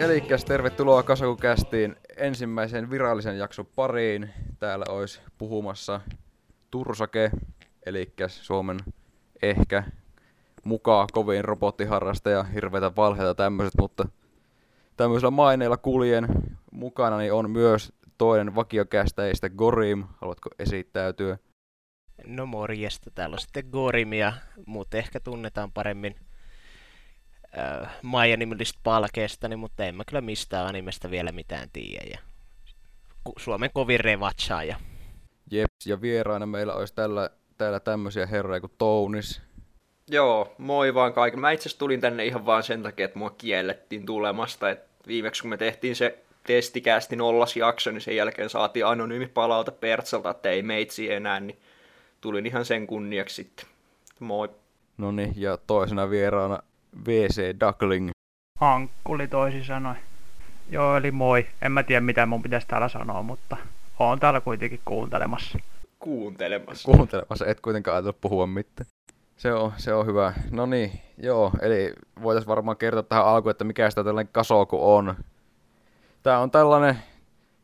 Niin, eli tervetuloa Kasakukästiin ensimmäisen virallisen jakson pariin. Täällä olisi puhumassa Tursake, eli Suomen ehkä mukaan kovin robottiharrastaja, hirveitä valheita tämmöiset, mutta tämmöisillä maineilla kuljen mukana niin on myös toinen vakiokästäjistä Gorim. Haluatko esittäytyä? No morjesta, täällä on sitten Gorimia, mutta ehkä tunnetaan paremmin äh, Maija-nimellisistä palkeistani, mutta en mä kyllä mistään animesta vielä mitään tiedä. Ja Suomen kovin revatsaaja. Jeps, ja vieraana meillä olisi tällä, täällä tämmöisiä herroja kuin Tounis. Joo, moi vaan kaiken. Mä itse tulin tänne ihan vaan sen takia, että mua kiellettiin tulemasta. Et viimeksi kun me tehtiin se testikästi nollas jakso, niin sen jälkeen saatiin anonyymi palaute Pertsalta, että ei meitsi enää, niin tulin ihan sen kunniaksi sitten. Moi. No niin, ja toisena vieraana WC Duckling. Hankkuli toisin sanoen. Joo, eli moi. En mä tiedä, mitä mun pitäisi täällä sanoa, mutta oon täällä kuitenkin kuuntelemassa. Kuuntelemassa. Kuuntelemassa, et kuitenkaan ajatellut puhua mitään. Se on, se on hyvä. No niin, joo, eli voitaisiin varmaan kertoa tähän alkuun, että mikä sitä tällainen kasoku on. Tää on tällainen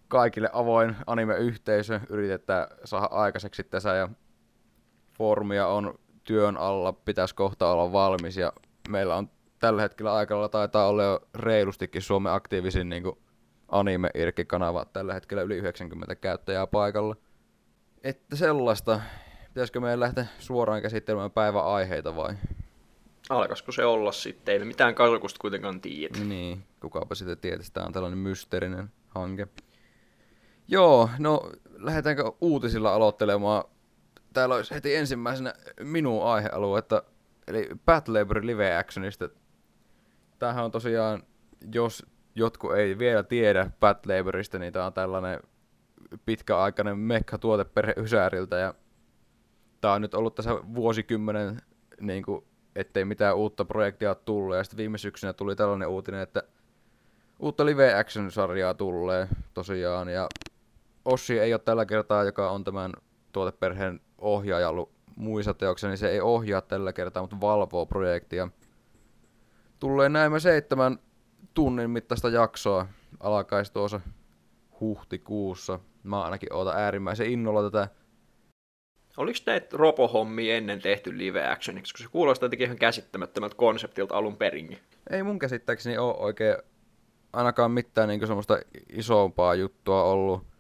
kaikille avoin anime-yhteisö, yritetään saada aikaiseksi tässä ja formia on työn alla, pitäisi kohta olla valmis ja meillä on tällä hetkellä aikalla taitaa olla jo reilustikin Suomen aktiivisin niin anime-irkki-kanava tällä hetkellä yli 90 käyttäjää paikalla. Että sellaista. Pitäisikö meidän lähteä suoraan käsittelemään päivän aiheita vai? Alkaisiko se olla sitten? Ei me mitään kalkusta kuitenkaan tiedä. Niin, kukapa sitten tietää, tämä on tällainen mysteerinen hanke. Joo, no lähdetäänkö uutisilla aloittelemaan? Täällä olisi heti ensimmäisenä minun aihealuetta, eli Bat Labor Live Actionista. Tämähän on tosiaan, jos jotkut ei vielä tiedä Bat Laborista, niin tämä on tällainen pitkäaikainen Ysäriltä, ja tämä on nyt ollut tässä vuosikymmenen niin kuin ettei mitään uutta projektia tullut. Ja sitten viime syksynä tuli tällainen uutinen, että uutta live action-sarjaa tulee tosiaan. Ja Ossi ei ole tällä kertaa, joka on tämän tuoteperheen ohjaaja ollut muissa teoksissa, niin se ei ohjaa tällä kertaa, mutta valvoo projektia. Tulee näemme seitsemän tunnin mittaista jaksoa alkaisi tuossa huhtikuussa. Mä ainakin ootan äärimmäisen innolla tätä Oliko näitä robohommia ennen tehty live actioniksi, koska se kuulostaa jotenkin ihan käsittämättömältä konseptilta alun perin? Ei mun käsittääkseni ole oikein ainakaan mitään niin semmoista isompaa juttua ollut.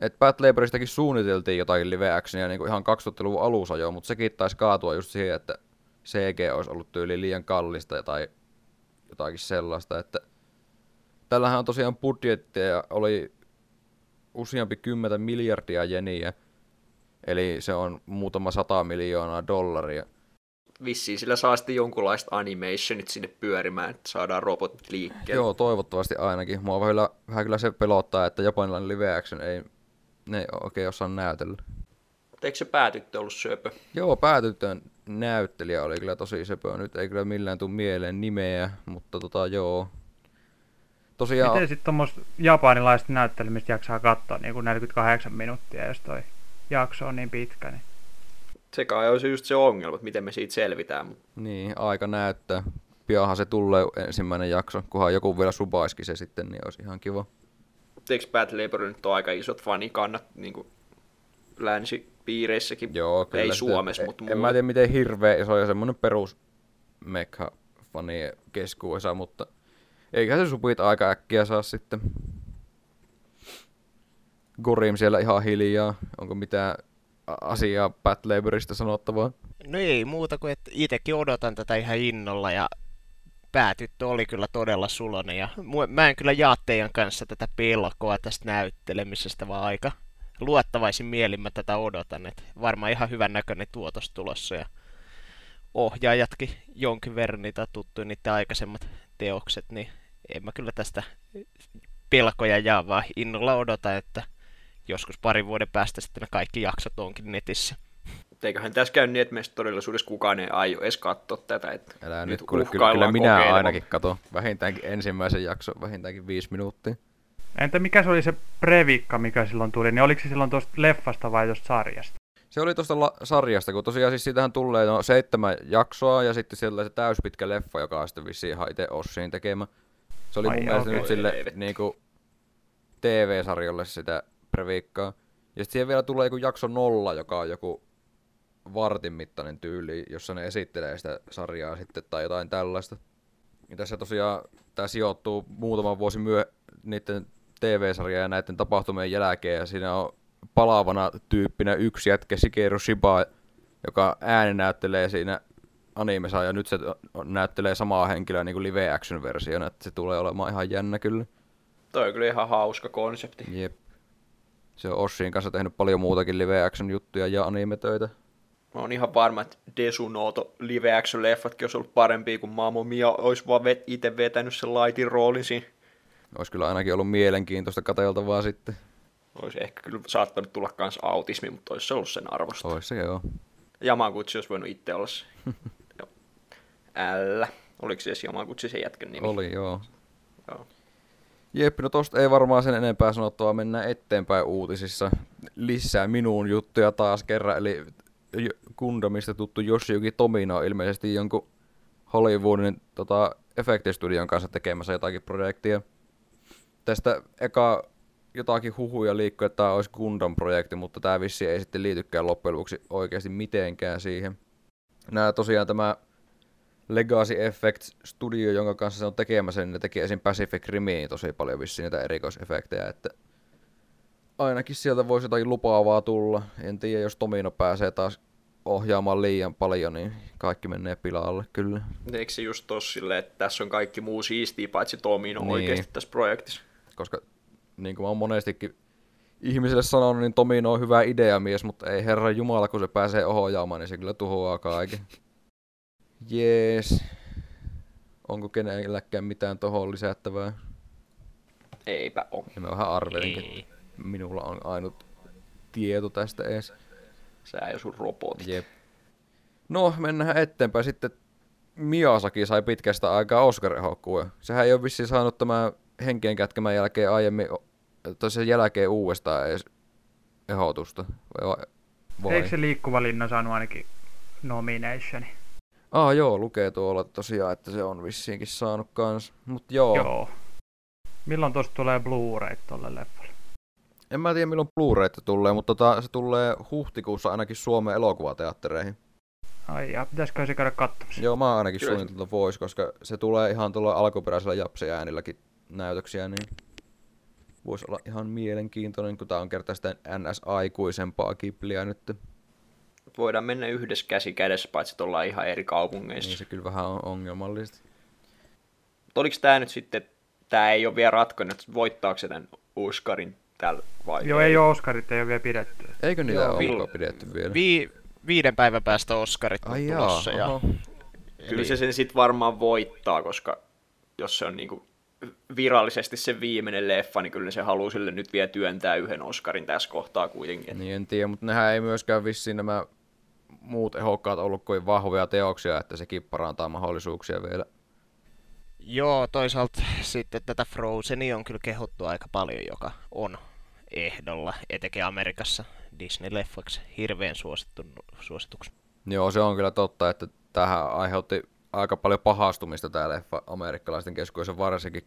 Et Bat Laboristakin suunniteltiin jotain live actionia niin ihan 2000-luvun alussa jo, mutta sekin taisi kaatua just siihen, että CG olisi ollut tyyli liian kallista tai jotakin sellaista, että tällähän on tosiaan budjetteja oli useampi kymmentä miljardia jeniä, Eli se on muutama sata miljoonaa dollaria. Vissiin sillä saa sitten jonkunlaista animationit sinne pyörimään, että saadaan robotit liikkeelle. Joo, toivottavasti ainakin. Mua vähän, vähän kyllä se pelottaa, että japanilainen live action ei ne oikein osaa näytellä. Eikö se päätyttö ollut söpö? Joo, päätyttön näyttelijä oli kyllä tosi söpö. Nyt ei kyllä millään tule mieleen nimeä, mutta tota joo. Tosiaan... Miten sitten tuommoista japanilaista näyttelemistä jaksaa katsoa niin kuin 48 minuuttia, jos toi jakso on niin pitkä. Niin. Se kai olisi just se ongelma, että miten me siitä selvitään. Niin, aika näyttää. Pianhan se tulee ensimmäinen jakso, kunhan joku vielä subaiski se sitten, niin olisi ihan kiva. Eikö Bad Labor nyt on aika isot fanikannat niin kuin länsipiireissäkin? Joo, kyllä. Ei Suomessa, mutta En mä tiedä, miten hirveä iso ja semmoinen perus mekha fanien keskuudessa, mutta eikä se supit aika äkkiä saa sitten. Gorim siellä ihan hiljaa. Onko mitään asiaa Pat Laborista sanottavaa? No ei muuta kuin, että itsekin odotan tätä ihan innolla ja päätyttö oli kyllä todella sulonen ja mä en kyllä jaa teidän kanssa tätä pelkoa tästä näyttelemisestä, vaan aika luottavaisin mielin mä tätä odotan, että varmaan ihan hyvän näköinen tuotos tulossa ja ohjaajatkin jonkin verran niitä tuttu niiden aikaisemmat teokset, niin en mä kyllä tästä pelkoja jaa, vaan innolla odota, että joskus parin vuoden päästä sitten ne kaikki jaksot onkin netissä. Eiköhän tässä käy niin, että meistä todellisuudessa kukaan ei aio edes katsoa tätä. Että Älä nyt, kyllä, kyllä, kyllä minä kokeilua. ainakin katon vähintäänkin ensimmäisen jakson, vähintäänkin viisi minuuttia. Entä mikä se oli se previkka, mikä silloin tuli, niin oliko se silloin tuosta leffasta vai tuosta sarjasta? Se oli tuosta la- sarjasta, kun tosiaan siis siitähän tulee no, seitsemän jaksoa ja sitten siellä se täyspitkä leffa, joka on sitten vissiin ihan itse Ossiin tekemä. Se oli Ai mun mielestä okei. nyt sille Helvetti. niinku TV-sarjalle sitä previikkaa. Ja sitten siihen vielä tulee joku jakso nolla, joka on joku vartin mittainen tyyli, jossa ne esittelee sitä sarjaa sitten tai jotain tällaista. Ja tässä tosiaan tämä sijoittuu muutaman vuosi myö niiden TV-sarjan ja näiden tapahtumien jälkeen ja siinä on palaavana tyyppinä yksi jätkä Shigeru Shiba, joka ääni näyttelee siinä animessa ja nyt se näyttelee samaa henkilöä niin kuin live action versiona, että se tulee olemaan ihan jännä kyllä. Toi on kyllä ihan hauska konsepti. Jep. Se on Oshin kanssa tehnyt paljon muutakin live action juttuja ja animetöitä. Mä oon ihan varma, että Desunoto live action leffatkin olisi ollut parempia, kuin Mamma Mia olisi vaan vet- itse vetänyt sen laitin roolin siinä. Olisi kyllä ainakin ollut mielenkiintoista katseltavaa sitten. Olisi ehkä kyllä saattanut tulla kans autismi, mutta olisi se ollut sen arvosta. Ois se joo. Yamaguchi olisi voinut itse olla se. Älä. Oliko se edes Yamaguchi se jätkän nimi? Oli joo. Joo. Jep, no tosta ei varmaan sen enempää sanottua, mennään eteenpäin uutisissa. Lisää minuun juttuja taas kerran, eli Gundamista tuttu Yoshiyuki Tomino on ilmeisesti jonkun Hollywoodin tota, efektistudion kanssa tekemässä jotakin projektia. Tästä eka jotakin huhuja liikkuu, että tämä olisi Gundam-projekti, mutta tämä vissi ei sitten liitykään loppujen lopuksi oikeasti mitenkään siihen. Nämä tosiaan tämä Legacy Effects Studio, jonka kanssa se on tekemässä, niin ne teki esim. Pacific Rimiin tosi paljon vissiin näitä erikoisefektejä, että ainakin sieltä voisi jotain lupaavaa tulla. En tiedä, jos Tomino pääsee taas ohjaamaan liian paljon, niin kaikki menee pilalle kyllä. Eikö se just tossa silleen, että tässä on kaikki muu siistiä, paitsi Tomino Niin. oikeasti tässä projektissa? Koska niin kuin mä oon monestikin ihmisille sanonut, niin Tomino on hyvä ideamies, mutta ei herra jumala, kun se pääsee ohjaamaan, niin se kyllä tuhoaa kaiken. Jees. Onko kenelläkään mitään tohon lisättävää? Eipä oo. Ja mä vähän arvelinkin, Ei. Minulla on ainut tieto tästä ees. Sä ja sun robotit. Jep. No, mennään eteenpäin. Sitten Miyazaki sai pitkästä aikaa Oscar-ehokkuja. Sehän ei ole vissiin saanut tämä henkien kätkemän jälkeen aiemmin, tai sen jälkeen uudestaan edes ehdotusta. Vai, vai? Eikö se liikkuva linna saanut ainakin nominationi? Ah, joo, lukee tuolla tosiaan, että se on vissiinkin saanut kans. Mut joo, joo. Joo. Milloin tosta tulee Blu-ray tolle leffalle? En mä tiedä milloin Blu-rayta tulee, mutta tota, se tulee huhtikuussa ainakin Suomen elokuvateattereihin. Ai ja, pitäisikö se käydä katsomassa? Joo, mä ainakin suunniteltu vois, koska se tulee ihan tuolla alkuperäisellä Japsi-äänilläkin näytöksiä, niin voisi olla ihan mielenkiintoinen, kun tää on kertaa sitä NS-aikuisempaa kipliä nyt. Voidaan mennä yhdessä käsi kädessä, paitsi että ollaan ihan eri kaupungeissa. Niin se kyllä vähän on ongelmallista. Mutta oliko tämä nyt sitten, tämä ei ole vielä ratkonnut, että voittaako se tämän Oscarin tällä vai Joo, ei ole Oscarit, ei ole vielä pidetty. Eikö niitä Joo, ole vi- pidetty vielä? Vi- viiden päivän päästä Oscarit on Ai jaa, tulossa. Ja oho. Kyllä se sen sitten varmaan voittaa, koska jos se on niinku virallisesti se viimeinen leffa, niin kyllä se haluaa sille nyt vielä työntää yhden Oscarin tässä kohtaa kuitenkin. Niin en tiedä, mutta nehän ei myöskään vissiin nämä muut ehokkaat ollut kovin vahvoja teoksia, että sekin parantaa mahdollisuuksia vielä. Joo, toisaalta sitten tätä Frozenia on kyllä kehuttu aika paljon, joka on ehdolla, etenkin Amerikassa Disney-leffaksi hirveän suosittu, suosituksi. Joo, se on kyllä totta, että tähän aiheutti aika paljon pahastumista tämä leffa amerikkalaisten keskuudessa varsinkin,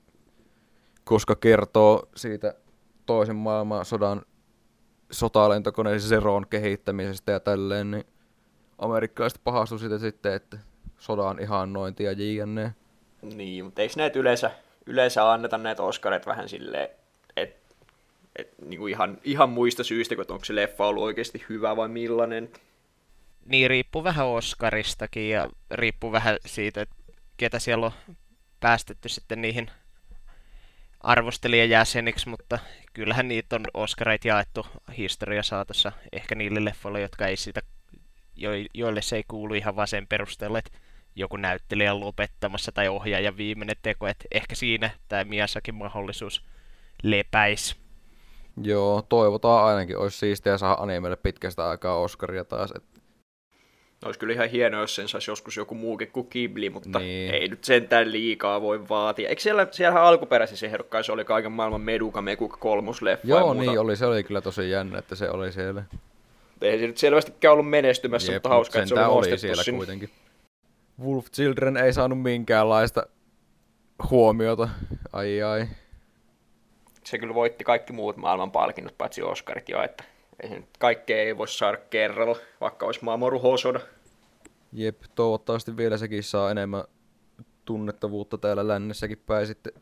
koska kertoo siitä toisen maailmansodan sotalentokoneen Zeron kehittämisestä ja tälleen, niin amerikkalaiset pahastu siitä sitten, että sodan ihannointi ja jne. Niin, mutta eikö näitä yleensä, yleensä anneta näitä Oscareita vähän silleen, et, niinku ihan, ihan muista syistä, kun onko se leffa ollut oikeasti hyvä vai millainen. Niin riippuu vähän Oscaristakin ja riippuu vähän siitä, että ketä siellä on päästetty sitten niihin arvostelijajäseniksi, mutta kyllähän niitä on Oscareita jaettu historia saatossa ehkä niille leffoille, jotka ei sitä, jo, joille se ei kuulu ihan vaan sen perusteella, että joku näyttelijä lopettamassa tai ohjaaja viimeinen teko, että ehkä siinä tämä Miasakin mahdollisuus lepäisi. Joo, toivotaan ainakin, olisi siistiä saada animelle pitkästä aikaa Oscaria taas. Et, Olisi kyllä ihan hienoa, jos sen saisi joskus joku muukin kuin Ghibli, mutta Niin. ei nyt sentään liikaa voi vaatia. Eikö siellä, siellähän alkuperäisessä ehdokkaissa oli kaiken maailman Meduka Mekuk kolmosleffa joo, niin oli, se oli kyllä tosi jännä, että se oli siellä. Ei se nyt selvästikään ollut menestymässä, Jep, mutta hauska, että se oli nostettu siellä sinne. kuitenkin. Wolf Children ei saanut minkäänlaista huomiota. Ai ai. Se kyllä voitti kaikki muut maailman palkinnot, paitsi Oscarit jo, että ei se nyt kaikkea ei voi saada kerralla, vaikka olisi Mamoru Hosoda. Jep, toivottavasti vielä sekin saa enemmän tunnettavuutta täällä lännessäkin päin sitten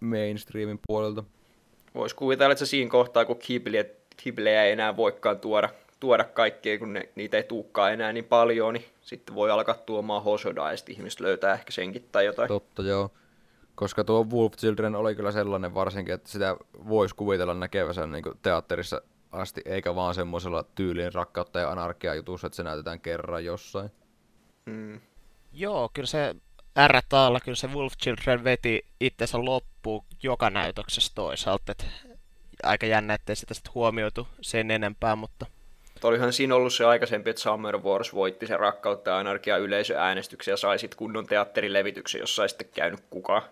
mainstreamin puolelta. Voisi kuvitella, että se siinä kohtaa, kun Ghibliä ei enää voikaan tuoda, tuoda kaikkea, kun ne, niitä ei tuukkaa enää niin paljon, niin sitten voi alkaa tuomaan Hosodaa ja sitten ihmiset löytää ehkä senkin tai jotain. Totta, joo. Koska tuo Wolf Children oli kyllä sellainen varsinkin, että sitä voisi kuvitella näkevänsä niin teatterissa asti, eikä vaan semmoisella tyylin rakkautta ja anarkia jutussa, että se näytetään kerran jossain. Mm. Joo, kyllä se R-taalla, kyllä se Wolf Children veti itsensä loppuun joka näytöksessä toisaalta. Et aika jännä, ettei sitä sitten huomioitu sen enempää, mutta... Olihan siinä ollut se aikaisempi, että Summer Wars voitti sen rakkautta ja anarkia yleisöäänestyksen ja sai sitten kunnon teatterilevityksen, jossa ei sitten käynyt kukaan.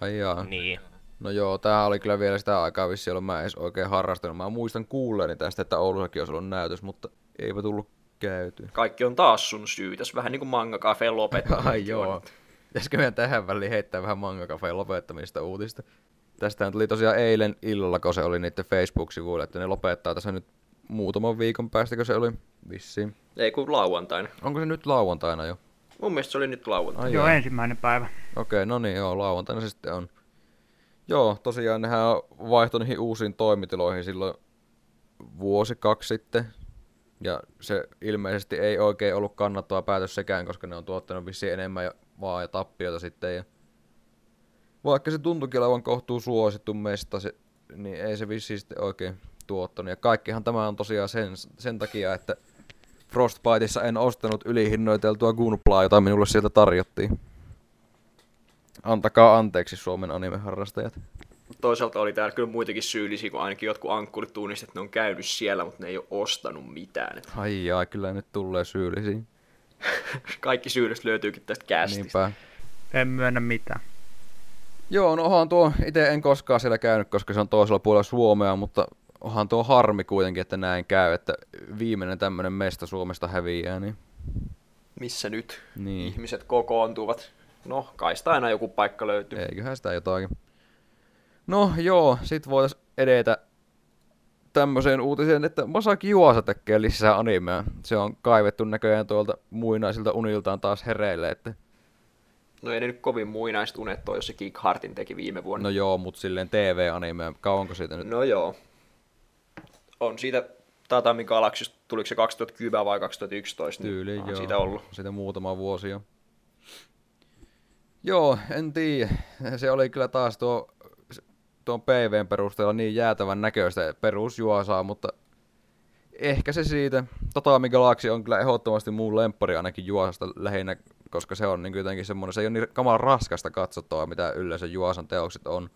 Ai jaa. Niin. No joo, tää oli kyllä vielä sitä aikaa vissi, jolloin mä en edes oikein harrastanut. Mä muistan kuulleeni tästä, että Oulussakin olisi ollut näytös, mutta eipä tullut käyty. Kaikki on taas sun syy, tässä vähän niin kuin manga cafe lopettaa. Ai joo. Pitäisikö meidän tähän väliin heittää vähän manga cafeen lopettamista uutista? Tästähän tuli tosiaan eilen illalla, kun se oli niiden Facebook-sivuilla, että ne lopettaa tässä nyt muutaman viikon päästä, kun se oli vissiin. Ei kun lauantaina. Onko se nyt lauantaina jo? Mun mielestä se oli nyt lauantaina. Ai joo, joo, ensimmäinen päivä. Okei, okay, no niin, joo, lauantaina se sitten on. Joo, tosiaan nehän on vaihtunut niihin uusiin toimitiloihin silloin vuosi kaksi sitten. Ja se ilmeisesti ei oikein ollut kannattava päätös sekään, koska ne on tuottanut vissiin enemmän ja vaan ja tappiota sitten. Ja vaikka se tuntuikin olevan kohtuu suosittu mesta, se, niin ei se vissiin sitten oikein tuottanut. Ja kaikkihan tämä on tosiaan sen, sen takia, että Frostbiteissa en ostanut ylihinnoiteltua Gunplaa, jota minulle sieltä tarjottiin. Antakaa anteeksi Suomen animeharrastajat. Toisaalta oli täällä kyllä muitakin syyllisiä, kun ainakin jotkut ankkurit tunnistivat, että ne on käynyt siellä, mutta ne ei ole ostanut mitään. Ai jaa, kyllä nyt tulee syyllisiä. Kaikki syylliset löytyykin tästä kästistä. Niinpä. En myönnä mitään. Joo, no onhan tuo, itse en koskaan siellä käynyt, koska se on toisella puolella Suomea, mutta onhan tuo harmi kuitenkin, että näin käy, että viimeinen tämmöinen mesta Suomesta häviää, niin... Missä nyt niin. ihmiset kokoontuvat? No, kai sitä aina joku paikka löytyy. Eiköhän sitä jotakin. No joo, sit voitais edetä tämmöiseen uutiseen, että Masaki Juosa tekee lisää animea. Se on kaivettu näköjään tuolta muinaisilta uniltaan taas hereille, että No ei ne nyt kovin muinaiset unet ole, jos se Kick Hartin teki viime vuonna. No joo, mutta silleen TV-animea, kauanko siitä nyt? No joo. On siitä Tatami Galaxy, tuliko se 2010 vai 2011? Tyyli, niin joo. Siitä ollut. Siitä muutama vuosi jo. Joo, en tiedä. Se oli kyllä taas tuo, tuon PVn perusteella niin jäätävän näköistä perusjuosaa, mutta ehkä se siitä. Tatami Galaxy on kyllä ehdottomasti muun lemppari ainakin juosasta lähinnä, koska se on niin jotenkin semmoinen, se ei ole niin kamalan raskasta katsottavaa, mitä yleensä juosan teokset on.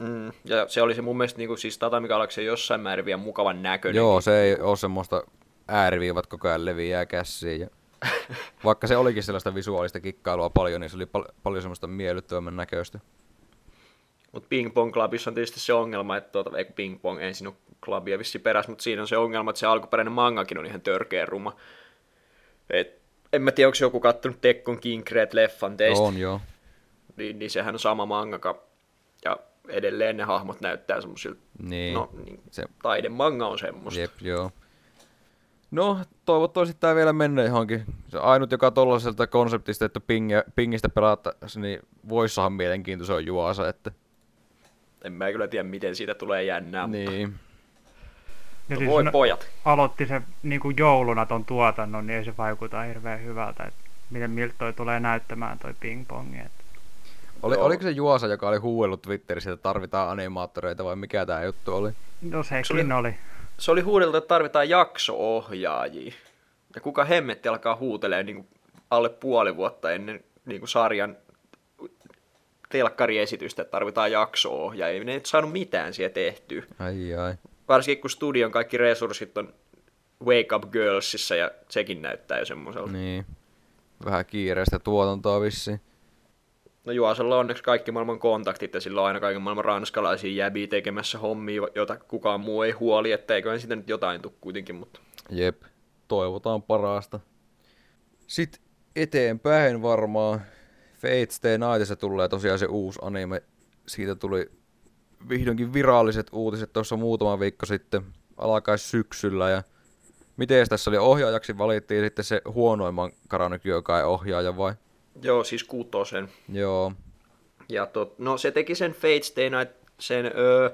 Mm, ja se oli se mun mielestä niin kuin, siis Tatami Galaxy jossain määrin vielä mukavan näköinen. Joo, se ei ole semmoista ääriviivat koko ajan leviää käsiin. Ja vaikka se olikin sellaista visuaalista kikkailua paljon, niin se oli pal- paljon semmoista miellyttävämmän näköistä. Mutta Ping Pong Clubissa on tietysti se ongelma, että tuota, ei Ping Pong ensin ole klubia vissi peräs, mutta siinä on se ongelma, että se alkuperäinen mangakin on ihan törkeä ruma. Et, en mä tiedä, onko joku kattonut Tekkon King Red-leffan teistä. On, joo. Niin, niin sehän on sama mangaka. Ja edelleen ne hahmot näyttää semmoisilta, niin, no niin, se... taidemanga on semmoista. Jep, joo. No, toivottavasti tämä vielä menee johonkin. Se ainut, joka tuollaiselta konseptista, että pingia, pingistä pelattaisiin, niin voisi saada mielenkiintoisen juosa, että... En mä kyllä tiedä, miten siitä tulee jännää, niin. mutta... Ja no siis voi pojat. Aloitti se niin kuin jouluna ton tuotannon, niin ei se vaikuta hirveän hyvältä, että miten miltä toi tulee näyttämään toi ping-pongi. Että... Oli, oliko se Juosa, joka oli huuellut Twitterissä, että tarvitaan animaattoreita vai mikä tämä juttu oli? No sekin se oli. oli. Se oli huudeltu, että tarvitaan jakso-ohjaajia. Ja kuka hemmetti alkaa huutelee niin alle puoli vuotta ennen niin kuin sarjan telkkariesitystä, että tarvitaan jakso-ohjaajia. Ne ei saanut mitään siellä tehtyä. Ai ai. Varsinkin kun studion kaikki resurssit on Wake Up Girlsissa ja sekin näyttää jo semmoiselta. Niin. Vähän kiireistä tuotantoa vissiin. No Juasella on onneksi kaikki maailman kontaktit ja sillä on aina kaiken maailman ranskalaisia jäbiä tekemässä hommia, jota kukaan muu ei huoli, että eiköhän sitä nyt jotain tule kuitenkin. Mutta... Jep, toivotaan parasta. Sitten eteenpäin varmaan Fate Stay Nightissa tulee tosiaan se uusi anime. Siitä tuli vihdoinkin viralliset uutiset tuossa muutama viikko sitten. Alkaisi syksyllä ja miten tässä oli ohjaajaksi valittiin sitten se huonoimman Karanokyokai ohjaaja vai? Joo, siis kuutosen. Joo. Ja tot, no se teki sen Fate Stay Night, sen öö,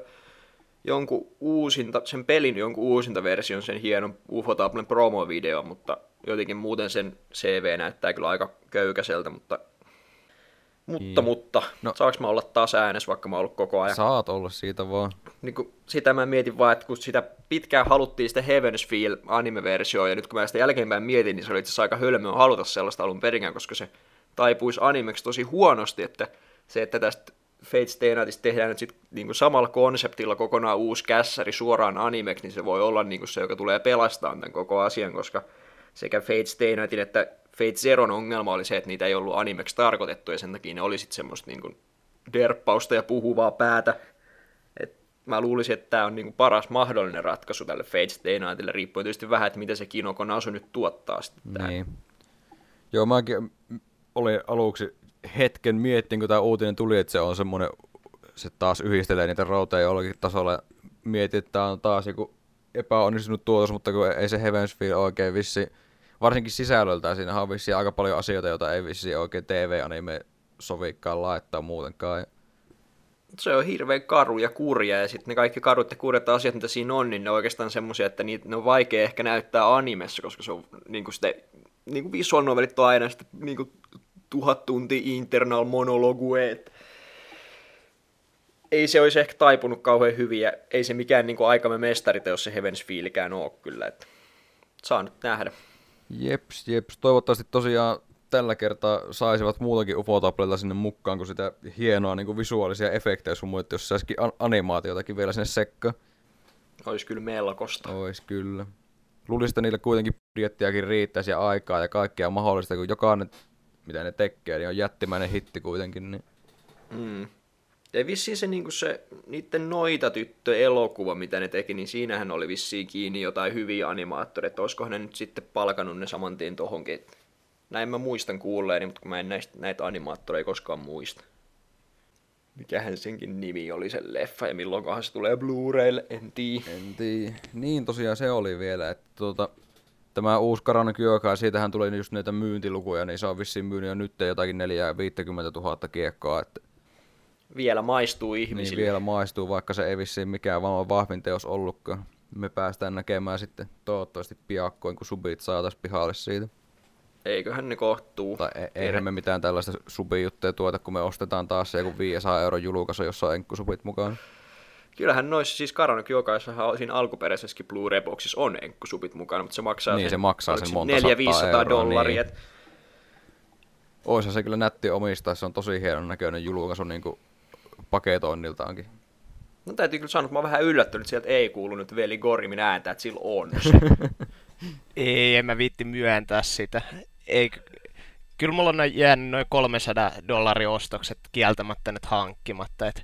jonkun uusinta, sen pelin jonkun uusinta version, sen hienon Ufotaplen promo-video, mutta jotenkin muuten sen CV näyttää kyllä aika köykäiseltä, mutta mutta, niin. mutta, no. saanko mä olla taas äänessä, vaikka mä oon ollut koko ajan? Saat olla siitä vaan. Niin kun, sitä mä mietin vaan, että kun sitä pitkään haluttiin sitä Heaven's Feel anime-versioa, ja nyt kun mä sitä jälkeenpäin mietin, niin se oli itse asiassa aika hölmöä haluta sellaista alun perinkään, koska se taipuisi animeksi tosi huonosti, että se, että tästä Fate Stay Nightista tehdään nyt sit niinku samalla konseptilla kokonaan uusi kässäri suoraan animeksi, niin se voi olla niinku se, joka tulee pelastamaan tämän koko asian, koska sekä Fate Stay Nightin että Fate Zeron ongelma oli se, että niitä ei ollut animeksi tarkoitettu, ja sen takia ne oli sitten semmoista niinku derppausta ja puhuvaa päätä. Et mä luulisin, että tämä on niinku paras mahdollinen ratkaisu tälle Fate Stay Nightille, riippuen tietysti vähän, että mitä se Kinokonasu nyt tuottaa sitten. Niin. Joo, mäkin olin aluksi hetken miettin, kun tämä uutinen tuli, että se on semmoinen, se taas yhdistelee niitä rauteja jollakin tasolla. Mietin, että tämä on taas joku epäonnistunut tuotos, mutta kun ei se Heavensfield oikein vissi, varsinkin sisällöltä, siinä on vissi aika paljon asioita, joita ei vissi oikein TV-anime sovikkaan laittaa muutenkaan. Se on hirveän karu ja kurja, ja sitten ne kaikki karut ja kurjat asiat, mitä siinä on, niin ne on oikeastaan semmoisia, että niitä, ne on vaikea ehkä näyttää animessa, koska se on niin kuin sitten, niin kuin on aina sitten, niin kuin tuhat tunti internal monologue, että ei se olisi ehkä taipunut kauhean hyvin, ja ei se mikään niin kuin aikamme mestariteos se Heaven's Feelikään ole kyllä, että saa nyt nähdä. Jeps, jeps. Toivottavasti tosiaan tällä kertaa saisivat muutakin ufotaplelta sinne mukaan kuin sitä hienoa niin kuin visuaalisia efektejä, sun muut, jos saisikin animaatiotakin vielä sinne sekka. Olisi kyllä melkoista. Olisi kyllä. Luulisin, että niillä kuitenkin budjettiakin riittäisi ja aikaa ja kaikkea mahdollista, kun jokainen mitä ne tekee, niin on jättimäinen hitti kuitenkin. Niin. Mm. Ja vissiin se, niin se niiden noita tyttö elokuva, mitä ne teki, niin siinähän oli vissiin kiinni jotain hyviä animaattoreita. Olisikohan ne nyt sitten palkanut ne saman tien tohonkin. Näin mä muistan kuulleeni, mutta kun mä en näistä, näitä animaattoreita koskaan muista. Mikähän senkin nimi oli se leffa ja milloinkohan se tulee Blu-raylle, en tiedä. En tiedä. Niin tosiaan se oli vielä, että tuota, tämä uusi Karana Kyokai, siitähän tuli just näitä myyntilukuja, niin se on vissiin myynyt jo nyt jotakin 450 000 kiekkoa. Että vielä maistuu ihmisille. Niin, vielä maistuu, vaikka se ei vissiin mikään vaan vahvin teos ollutkaan. Me päästään näkemään sitten toivottavasti piakkoin, kun subit saataisiin pihalle siitä. Eiköhän ne kohtuu. Tai e- eihän me mitään tällaista subijuttuja tuota, kun me ostetaan taas se joku 500 euro julkaisu, jossa on enkkusubit mukaan. Kyllähän noissa siis Karanok jokaisessa siinä alkuperäisessäkin Blu-ray-boxissa on enkkusupit mukana, mutta se maksaa, niin, sen, se maksaa sen monta 400 dollaria. Niin. Oisa se kyllä nätti omistaa, se on tosi hienon näköinen julkaisu niin kuin paketoinniltaankin. No täytyy kyllä sanoa, että mä oon vähän yllättynyt, sieltä ei kuulu nyt Veli Gorimin ääntä, että sillä on se. ei, en mä viitti myöntää sitä. Ei, kyllä mulla on jäänyt noin 300 dollaria ostokset kieltämättä nyt hankkimatta, että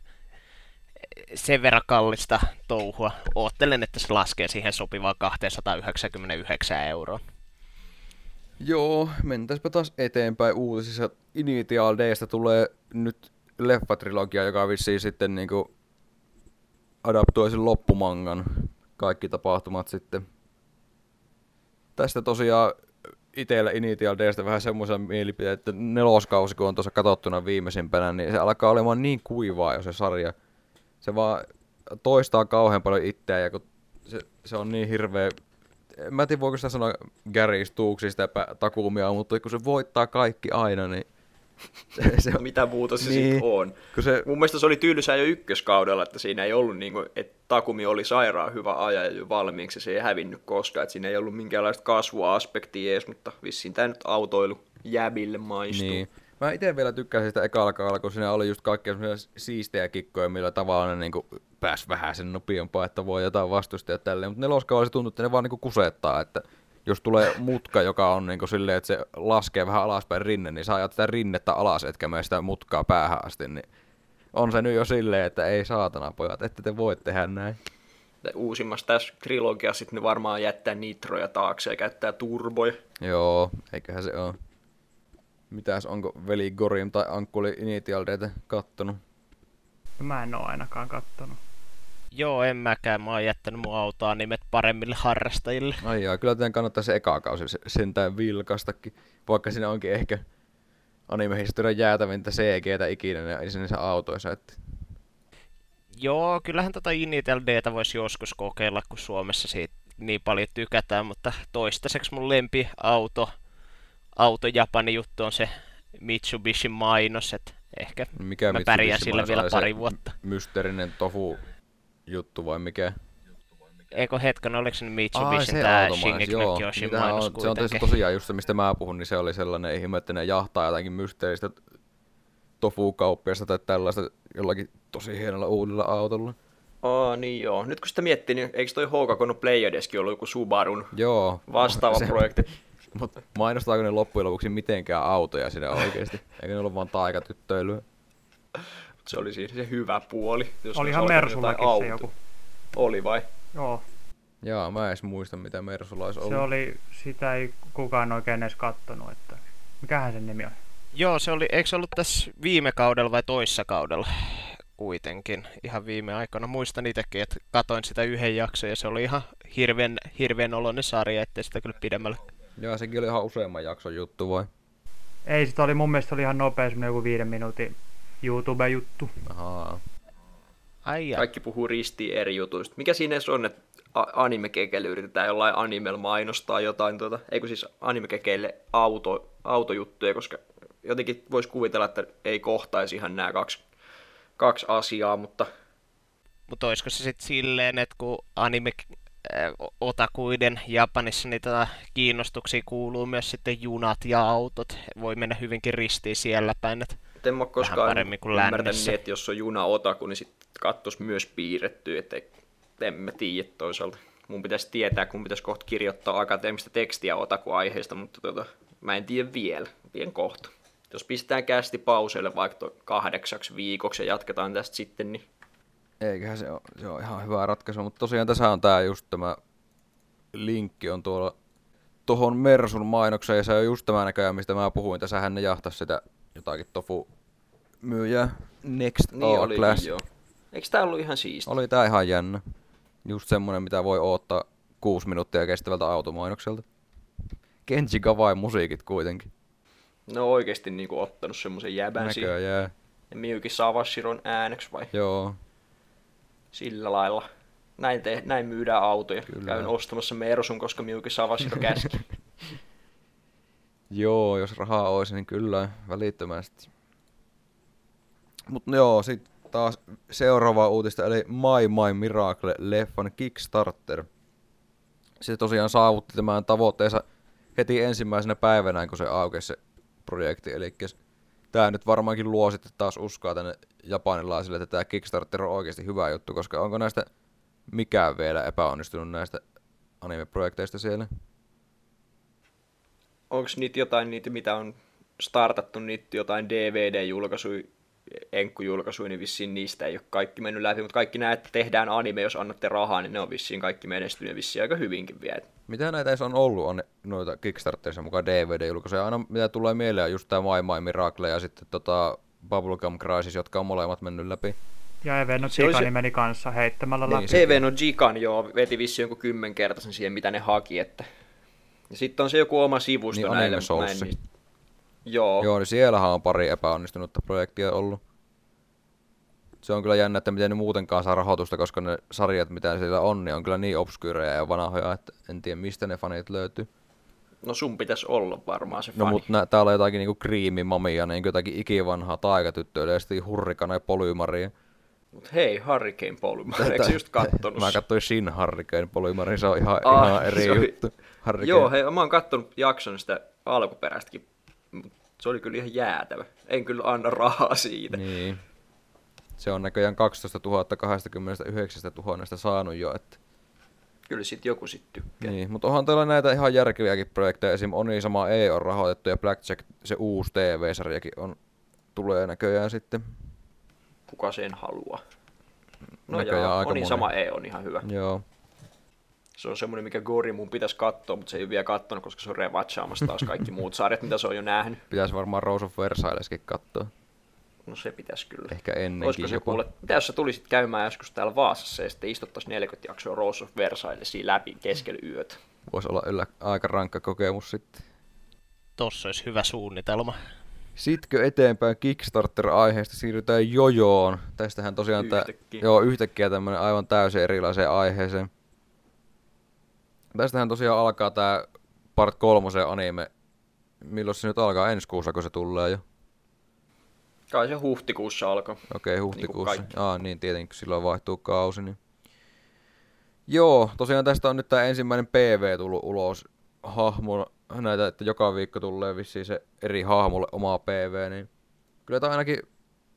sen verran kallista touhua. Oottelen, että se laskee siihen sopivaan 299 euroa. Joo, mentäispä taas eteenpäin uutisissa. Initial Dstä tulee nyt leffatrilogia, joka vissiin sitten niinku adaptoi sen loppumangan kaikki tapahtumat sitten. Tästä tosiaan itsellä Initial Dstä vähän semmoisen mielipiteen, että neloskausi kun on tuossa katsottuna viimeisimpänä, niin se alkaa olemaan niin kuivaa jo se sarja, se vaan toistaa kauhean paljon itseään ja kun se, se on niin hirveä mä en tiedä voiko sitä sanoa Gary Stuuksista takuumia, mutta kun se voittaa kaikki aina, niin se, on... Mitä muuta se niin, sitten on? Se... Mun mielestä se oli tylsää jo ykköskaudella, että siinä ei ollut, niin kuin, että Takumi oli sairaan hyvä ajaja jo valmiiksi, se ei hävinnyt koskaan, että siinä ei ollut minkäänlaista kasvuaspektia edes, mutta vissiin tämä nyt autoilu jäbille maistuu. Niin. Mä itse vielä tykkäsin sitä ekalla kaudella, kun siinä oli just kaikkea siistejä kikkoja, millä tavalla ne niinku pääsi vähän sen nopeampaa, että voi jotain vastustaa tälleen. Mutta neloskaudella se tuntuu, että ne vaan niinku kusettaa, että jos tulee mutka, joka on niinku silleen, että se laskee vähän alaspäin rinne, niin saa ajat sitä rinnettä alas, etkä mene sitä mutkaa päähän asti, niin on se nyt jo silleen, että ei saatana pojat, että te voi tehdä näin. Uusimmassa tässä trilogiassa sitten varmaan jättää nitroja taakse ja käyttää turboja. Joo, eiköhän se ole. Mitäs, onko veli Gorim tai Ankkuli Initial Dtä kattonut? No mä en oo ainakaan kattonut. Joo, en mäkään. Mä oon jättänyt mun autoa nimet paremmille harrastajille. Ai jaa, kyllä teidän kannattaa se eka kausi sentään vilkastakin, vaikka siinä onkin ehkä anime-historian jäätävintä CGtä ikinä niissä autoissa. Että... Joo, kyllähän tota Initel Dtä voisi joskus kokeilla, kun Suomessa siitä niin paljon tykätään, mutta toistaiseksi mun lempi auto, auto Japani juttu on se Mitsubishi mainos, että ehkä mikä mä pärjään sillä vielä pari vuotta. Mysteerinen tofu juttu vai mikä? Eikö hetken, oliko se Mitsubishi tämä Shingeki no mainos on, Se on tosiaan just se, mistä mä puhun, niin se oli sellainen ihme, että ne jahtaa jotakin mysteeristä tofu-kauppiasta tai tällaista jollakin tosi hienolla uudella autolla. Aa, niin joo. Nyt kun sitä miettii, niin eikö toi H2 Playerdeski ollut joku Subarun joo, vastaava se, projekti? Mutta mainostaako ne loppujen lopuksi mitenkään autoja siinä oikeasti? Eikö ne ollut vaan taikatyttöilyä? Se oli siinä se hyvä puoli. Jos Olihan Mersullakin se joku. Oli vai? Joo. Jaa, mä en edes muista mitä Mersulla olisi ollut. Se oli, sitä ei kukaan oikein edes kattonut, että mikähän sen nimi on? Joo, se oli, eikö se ollut tässä viime kaudella vai toissa kaudella kuitenkin, ihan viime aikoina. Muistan itsekin, että katoin sitä yhden jakson ja se oli ihan hirveän, hirveän oloinen sarja, ettei sitä kyllä pidemmällä. Joo, sekin oli ihan useamman jakson juttu vai? Ei, sitä oli mun mielestä oli ihan nopea, semmoinen joku viiden minuutin YouTube-juttu. Ahaa. Ai Kaikki puhuu ristiin eri jutuista. Mikä siinä on, että animekekeille yritetään jollain animella mainostaa jotain, tuota, eikö siis animekekeille auto, autojuttuja, koska jotenkin voisi kuvitella, että ei kohtaisi ihan nämä kaksi, kaksi asiaa, mutta... Mutta olisiko se sitten silleen, että kun anime otakuiden Japanissa niitä kiinnostuksia kuuluu myös sitten junat ja autot, voi mennä hyvinkin ristiin siellä päin, että en mä koskaan ymmärtänyt, niin, että jos on juna otaku, niin sitten kattos myös piirretty, että en mä tiedä toisaalta. Mun pitäisi tietää, kun pitäisi kohta kirjoittaa akateemista tekstiä otaku-aiheesta, mutta tota, mä en tiedä vielä, vien kohta. Jos pistetään kästi pauseille vaikka kahdeksaksi viikoksi ja jatketaan tästä sitten, niin... Eiköhän se ole, se on ihan hyvä ratkaisu, mutta tosiaan tässä on tää just tämä linkki on tuolla tuohon Mersun mainokseen, ja se on just tämä näköjään, mistä mä puhuin. Tässähän ne jahtas sitä jotakin tofu myyjää Next niin oli, Class. Joo. Eikö tää ollut ihan siisti? Oli tää ihan jännä. Just semmonen, mitä voi odottaa kuusi minuuttia kestävältä automainokselta. Kenji Kawai musiikit kuitenkin. No oikeesti niinku ottanut semmosen jäbän Näköjään. Ja Miyuki Sawashiron ääneksi vai? Joo. Sillä lailla. Näin, te, näin myydään autoja. Kyllä. Käyn ostamassa Mersun, koska Miyuki Sawashiro käski. Joo, jos rahaa olisi, niin kyllä, välittömästi. Mutta joo, sitten taas seuraava uutista, eli My My Miracle-leffan Kickstarter. Se tosiaan saavutti tämän tavoitteensa heti ensimmäisenä päivänä, kun se aukesi se projekti. Eli tämä nyt varmaankin luo sitten taas uskoa tänne japanilaisille, että tämä Kickstarter on oikeasti hyvä juttu, koska onko näistä mikään vielä epäonnistunut näistä anime-projekteista siellä? Onko niitä jotain, niitä, mitä on startattu, niitä jotain DVD-julkaisuja enkkujulkaisuja, niin vissiin niistä ei ole kaikki mennyt läpi, mutta kaikki nämä, että tehdään anime, jos annatte rahaa, niin ne on vissiin kaikki menestyneet vissiin aika hyvinkin vielä. Mitä näitä edes on ollut, on noita Kickstarterissa mukaan DVD-julkaisuja? Aina mitä tulee mieleen on just tämä My My Miracle ja sitten tota Bubblegum Crisis, jotka on molemmat mennyt läpi. Ja Eveno Gikan olisi... meni kanssa heittämällä niin, läpi. Se Eveno Gikan joo, veti vissiin jonkun kymmenkertaisen siihen, mitä ne haki. Että... Ja sitten on se joku oma sivusto niin, näille. Niin, Joo. Joo, niin siellähän on pari epäonnistunutta projektia ollut. Se on kyllä jännä, että miten ne muutenkaan saa rahoitusta, koska ne sarjat, mitä siellä on, niin on kyllä niin obskyreja ja vanhoja, että en tiedä mistä ne fanit löytyy. No sun pitäisi olla varmaan se no, fani. No mutta täällä on jotakin niinku kriimimamia, niin jotakin ikivanhaa taikatyttöä, ja sitten hurrikana ja polymaria. Mut hei, Hurricane Polymari, eikö just kattonut? mä katsoin Shin Hurricane Polymari, se on ihan, ah, ihan eri juttu. Hurricane. Joo, hei, mä oon kattonut jakson sitä alkuperäistäkin se oli kyllä ihan jäätävä. En kyllä anna rahaa siitä. Niin. Se on näköjään 12 029 000 saanut jo, että... Kyllä sit joku sit tykkää. Niin, mutta onhan täällä näitä ihan järkeviäkin projekteja. Esim. Oni sama E on rahoitettu ja Blackjack, se uusi TV-sarjakin on, tulee näköjään sitten. Kuka sen haluaa? No näköjään joo, Oni sama E on ihan hyvä. Joo. Se on semmoinen, mikä Gori mun pitäisi katsoa, mutta se ei ole vielä katsonut, koska se on revatchaamassa taas kaikki muut sarjat, mitä se on jo nähnyt. Pitäisi varmaan Rose of Versailleskin katsoa. No se pitäisi kyllä. Ehkä ennenkin Olisiko se jopa. kuule, mitä jos sä tulisit käymään joskus täällä Vaasassa ja sitten istuttaisiin 40 jaksoa Rose of Versaillesia läpi keskellä yötä? Voisi olla yllä aika rankka kokemus sitten. Tossa olisi hyvä suunnitelma. Sitkö eteenpäin Kickstarter-aiheesta siirrytään jojoon. Tästähän tosiaan tää, Yhtäkkiä. joo, yhtäkkiä tämmönen aivan täysin erilaiseen aiheeseen. Tästähän tosiaan alkaa tää part kolmosen anime. Milloin se nyt alkaa? Ensi kuussa, kun se tulee jo. Kai se huhtikuussa alkoi. Okei, huhtikuussa. kaikki. Aa, niin tietenkin, kun silloin vaihtuu kausi. Niin. Joo, tosiaan tästä on nyt tämä ensimmäinen PV tullut ulos hahmo näitä, että joka viikko tulee vissiin se eri hahmolle oma PV, niin kyllä tämä ainakin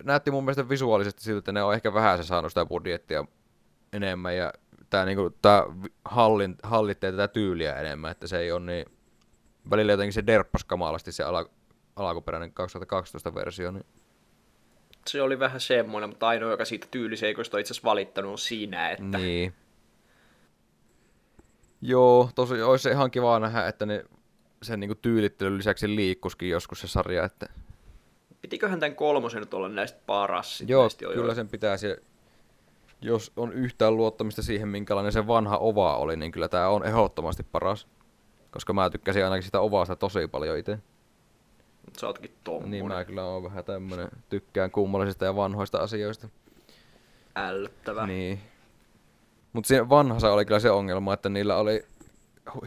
näytti mun mielestä visuaalisesti siltä, että ne on ehkä vähän se saanut sitä budjettia enemmän ja tää, niinku, tää hallin, hallittee tätä tyyliä enemmän, että se ei ole niin välillä jotenkin se derppas kamalasti se ala, alkuperäinen 2012 versio, niin Se oli vähän semmoinen, mutta ainoa, joka siitä tyyliseikoista on itse asiassa valittanut on siinä, että Niin. Joo, tosi olisi se ihan kiva nähdä, että ne sen niinku tyylittelyn lisäksi liikkuskin joskus se sarja, että pitiköhän tämän kolmosen nyt olla näistä paras. joo, näistä jo- kyllä sen pitäisi, jos on yhtään luottamista siihen, minkälainen se vanha ova oli, niin kyllä tämä on ehdottomasti paras. Koska mä tykkäsin ainakin sitä ovasta tosi paljon itse. Mut sä ootkin tommonen Niin mä kyllä oon vähän tämmönen, tykkään kummallisista ja vanhoista asioista. ällöttävä. Niin. Mutta siinä vanhassa oli kyllä se ongelma, että niillä oli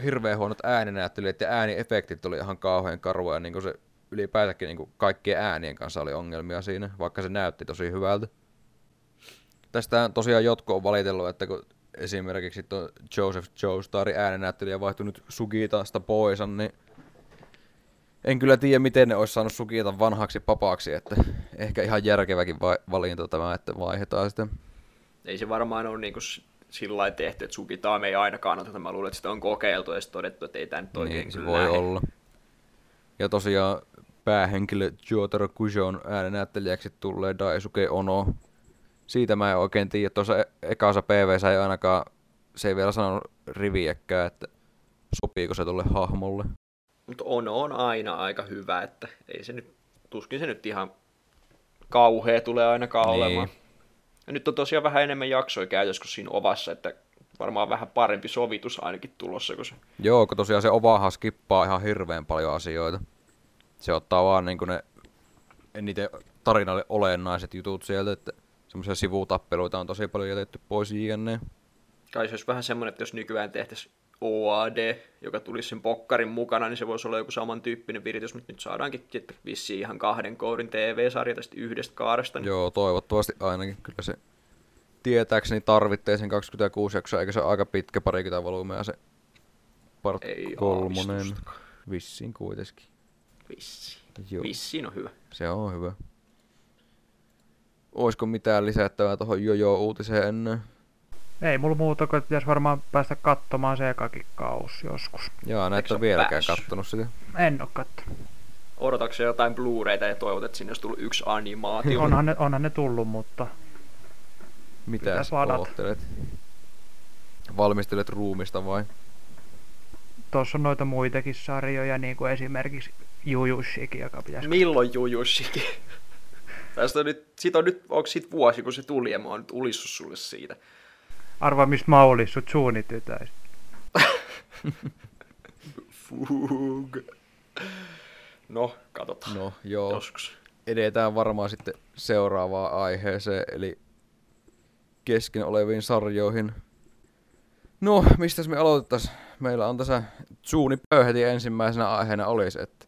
hirveän huonot ääninäyttelijät ja ääniefektit oli ihan kauhean karvoja. Ja niin se ylipäätäkin niin kaikkien äänien kanssa oli ongelmia siinä, vaikka se näytti tosi hyvältä. Tästä tosiaan jotkut on valitellut, että kun esimerkiksi tuo Joseph Joestarin ääninäyttelijä vaihtui nyt Sugitasta pois, niin en kyllä tiedä, miten ne olisi saanut Sugita vanhaksi papaksi, että ehkä ihan järkeväkin vai- valinta tämä, että vaihdetaan sitä. Ei se varmaan ole niinku s- sillä lailla tehty, että Sukitaa me ei ainakaan oteta. Mä luulen, että sitä on kokeiltu ja sitten todettu, että ei tämä nyt oikein Niin, se voi lähde. olla. Ja tosiaan päähenkilö Jotaro Kujon äänenäyttelijäksi tulee Daisuke Ono. Siitä mä en oikein tiedä. Tuossa e- ekassa PV ei ainakaan, se ei vielä sanonut riviäkään, että sopiiko se tuolle hahmolle. Mutta Ono on aina aika hyvä, että ei se nyt, tuskin se nyt ihan kauhea tulee ainakaan Niin. olemaan. Ja nyt on tosiaan vähän enemmän jaksoja käytössä kuin siinä ovassa, että varmaan vähän parempi sovitus ainakin tulossa, kun se Joo, kun tosiaan se ovahan skippaa ihan hirveän paljon asioita. Se ottaa vaan niinku ne eniten tarinalle olennaiset jutut sieltä, että semmoisia sivutappeluita on tosi paljon jätetty pois jne. kai se olisi vähän semmoinen, että jos nykyään tehtäisiin OAD, joka tulisi sen pokkarin mukana, niin se voisi olla joku samantyyppinen viritys, mutta nyt saadaankin vissiin ihan kahden kourin TV-sarja tästä yhdestä kaaresta. Niin Joo, toivottavasti ainakin. Kyllä se tietääkseni tarvitsee sen 26 jaksoa, eikä se ole aika pitkä parikymmentä volyymea se part Ei kolmonen. Vissiin kuitenkin. Vissiin. Joo, Vissiin on hyvä. se on hyvä. Oisko mitään lisättävää tuohon jojo-uutiseen ennen? Ei mulla muuta kuin että pitäisi varmaan päästä katsomaan se ekakin kaus joskus. Eikö sä ole vieläkään päässyt? kattonut sitä. En oo kattonut. Odotatko se jotain Blu-rayta ja toivot, että sinne olisi tullut yksi animaatio? Onhan ne, onhan ne tullut, mutta Mitä oottelet? Valmistelet ruumista vai? tuossa on noita muitakin sarjoja, niin kuin esimerkiksi Jujushikin, joka pitäisi... Milloin Jujussikin? Tästä on nyt, siitä on nyt, onko siitä vuosi, kun se tuli, ja mä oon nyt ulissut sulle siitä. Arvaa, mistä mä olis sut suunitytäis. Fug. No, katsotaan. No joo. Joskus. edetään varmaan sitten seuraavaan aiheeseen, eli kesken oleviin sarjoihin. No, mistäs me aloitettais? Meillä on tässä Pöyheti ensimmäisenä aiheena olisi, että